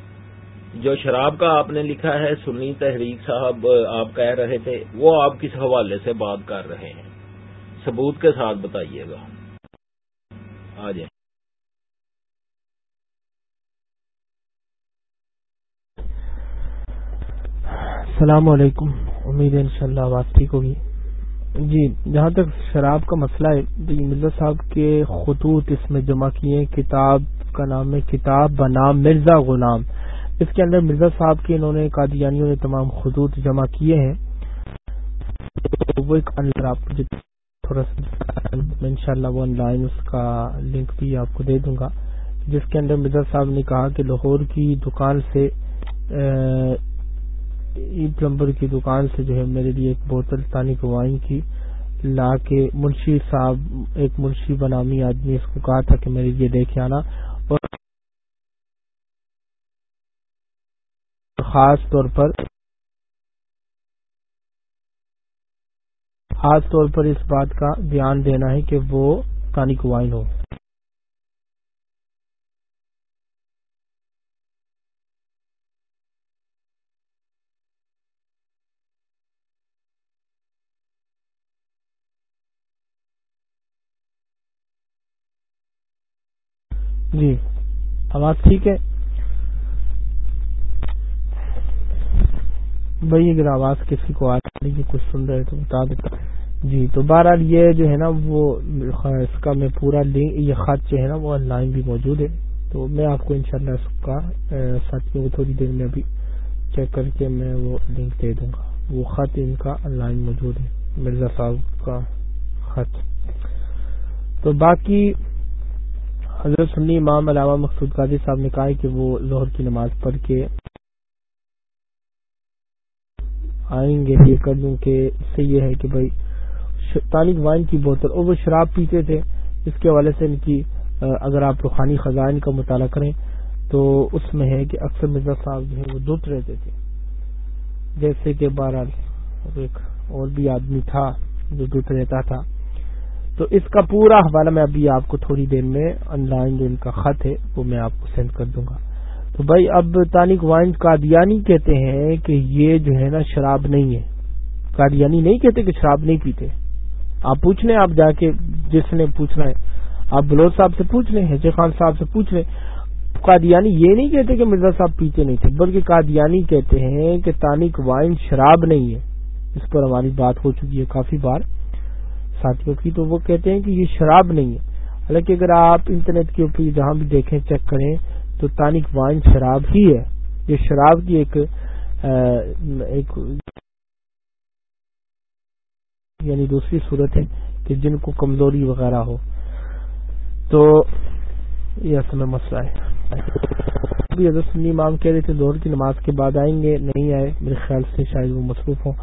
جو شراب کا آپ نے لکھا ہے، سنی تحریک صاحب آپ کہہ رہے تھے، وہ آپ کس حوالے سے بات کر رہے ہیں؟ ثبوت کے ساتھ بتائیے گا۔ آ جائیں۔ السلام علیکم۔ امید ہے انشاءاللہ آواز ٹھیک ہوگی۔ جی جہاں تک شراب کا مسئلہ ہے مرزا صاحب کے خطوط اس میں جمع کیے، کتاب کا نام ہے کتاب بنام مرزا غلام۔ اس کے اندر مرزا صاحب کے انہوں نے، قادیانیوں نے تمام خطوط جمع کیے ہیں۔ وہ ایک آپ تھوڑا سا ان شاء اللہ وہ آن لائن اس کا لنک بھی آپ کو دے دوں گا۔ جس کے اندر مرزا صاحب نے کہا کہ لاہور کی دکان سے ای پلمبر کی دکان سے جو ہے میرے لیے ایک بوتل تانی وائن کی، لا کے منشی صاحب، ایک منشی بنامی آدمی اس کو کہا تھا کہ میرے لیے دیکھ آنا۔ اور خاص طور پر، خاص طور پر اس بات کا دھیان دینا ہے کہ وہ تانک وائن ہو۔ جی۔ آواز ٹھیک ہے؟ بھائی، اگر آواز کسی کو آ رہی کچھ سن رہے تو بتا دیتا جی تو بہرحال یہ جو ہے نا، وہ اس کا میں پورا لنک، یہ خط جو ہے نا، وہ آن لائن بھی موجود ہے۔ تو میں آپ کو انشاءاللہ اس کا ساتھیوں کو تھوڑی دیر میں ابھی چیک کر کے میں وہ لنک دے دوں گا۔ وہ خط ان کا آن لائن موجود ہے، مرزا صاحب کا خط۔ تو باقی حضرت سنی امام علامہ مقصود قادی صاحب نے کہا کہ وہ ظہر کی نماز پڑھ کے آئیں گے، یہ کر دوں کہ اس سے یہ ہے کہ بھائی تانک وائن کی بوتل اور وہ شراب پیتے تھے۔ اس کے حوالے سے ان کی اگر آپ روحانی خزائن کا مطالعہ کریں تو اس میں ہے کہ اکثر مرزا صاحب جو ہے وہ دودھ رہتے تھے۔ جیسے کہ بہرحال ایک اور بھی آدمی تھا جو دودھ رہتا تھا۔ تو اس کا پورا حوالہ میں ابھی آپ کو تھوڑی دیر میں آن لائن جو ان کا خط ہے وہ میں آپ کو سینڈ کر دوں گا۔ تو بھائی اب تانک وائن قادیانی کہتے ہیں کہ یہ جو ہے نا شراب نہیں ہے۔ قادیانی نہیں کہتے کہ شراب نہیں پیتے۔ آپ پوچھ لیں، آپ جا کے جس نے پوچھنا ہے، آپ بلوچ صاحب سے پوچھ لیں حج خان صاحب سے پوچھ لیں۔ قادیانی یہ نہیں کہتے کہ مرزا صاحب پیتے نہیں تھے، بلکہ قادیانی کہتے ہیں کہ تانک وائن شراب نہیں ہے۔ اس پر ہماری بات ہو چکی ہے کافی بار۔ ساتھیوں کی تو وہ کہتے ہیں کہ یہ شراب نہیں ہے۔ حالانکہ اگر آپ انٹرنیٹ کے اوپر جہاں بھی دیکھیں، چیک کریں، تو تانک وائن شراب ہی ہے۔ یہ شراب کی ایک ایک یعنی دوسری صورت ہے کہ جن کو کمزوری وغیرہ ہو۔ تو یہ اصل میں مسئلہ ہے۔ ابھی حضرت سنی امام کہہ رہے تھے دور کی نماز کے بعد آئیں گے، نہیں آئے۔ میرے خیال سے شاید وہ مصروف ہوں۔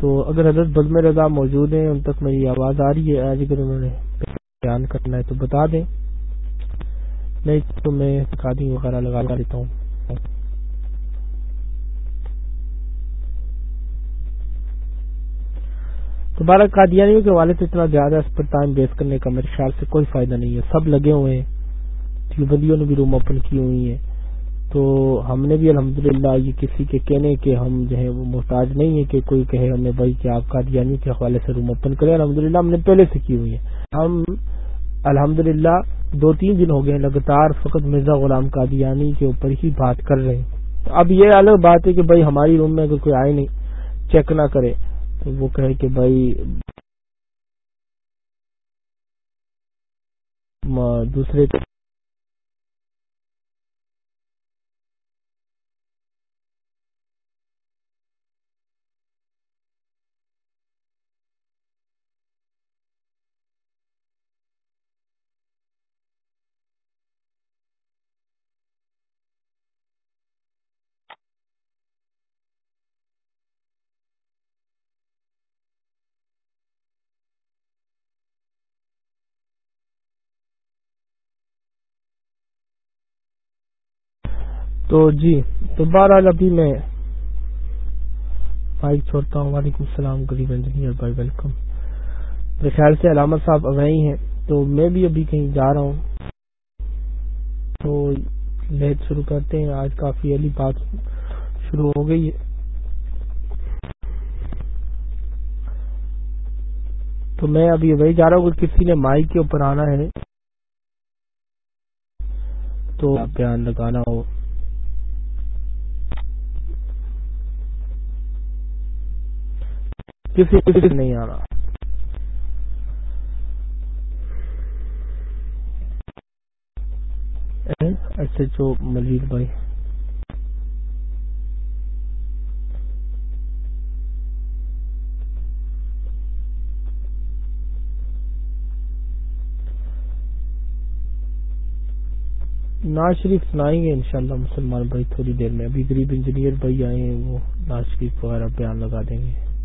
تو اگر حضرت بزم رضا موجود ہیں، ان تک میری آواز آ رہی ہے۔ آج اگر انہوں نے بیان کرنا ہے تو بتا دیں۔ نہیں تو میں قادی وغیرہ لگا لیتا ہوں۔ تو بارہ قادیانیوں کے والد اتنا زیادہ اس پر ٹائم ویسٹ کرنے کا میرے خیال سے کوئی فائدہ نہیں ہے۔ سب لگے ہوئے ہیں۔ ٹیوبلیوں نے بھی روم اوپن کی ہوئی ہیں۔ تو ہم نے بھی الحمدللہ یہ کسی کے کہنے کے ہم جو ہے وہ محتاج نہیں ہے کہ کوئی کہے ہمیں بھائی کہ آپ قادیانی کے حوالے سے روم اوپن کریں۔ الحمدللہ ہم نے پہلے سے کی ہوئی ہے۔ ہم الحمدللہ دو تین دن ہو گئے لگاتار فقط مرزا غلام قادیانی کے اوپر ہی بات کر رہے ہیں۔ اب یہ الگ بات ہے کہ بھائی ہماری روم میں اگر کوئی آئے نہیں، چیک نہ کرے، تو وہ کہے کہ بھائی دوسرے تو جی تو بہرحال ابھی میں مائک چھوڑتا ہوں۔ وعلیکم السلام، غریب انجینئر، بھائی ویلکم۔ میرے خیال سے علامت صاحب اوئی ہیں، تو میں بھی ابھی کہیں جا رہا ہوں۔ تو لیٹ شروع کرتے ہیں۔ آج کافی علی بات شروع ہو گئی ہے۔ تو میں ابھی وہی جا رہا ہوں کہ کسی نے مائک کے اوپر آنا ہے۔ تو بیان لگانا ہو۔ کسی کسی نہیں آ رہا۔ ایس ایچ او بھائی۔ ناز شریف سنائیں گے انشاءاللہ مسلمان بھائی، تھوڑی دیر میں۔ ابھی غریب انجینئر بھائی آئے ہیں، وہ ناز شریف وغیرہ بیان لگا دیں گے۔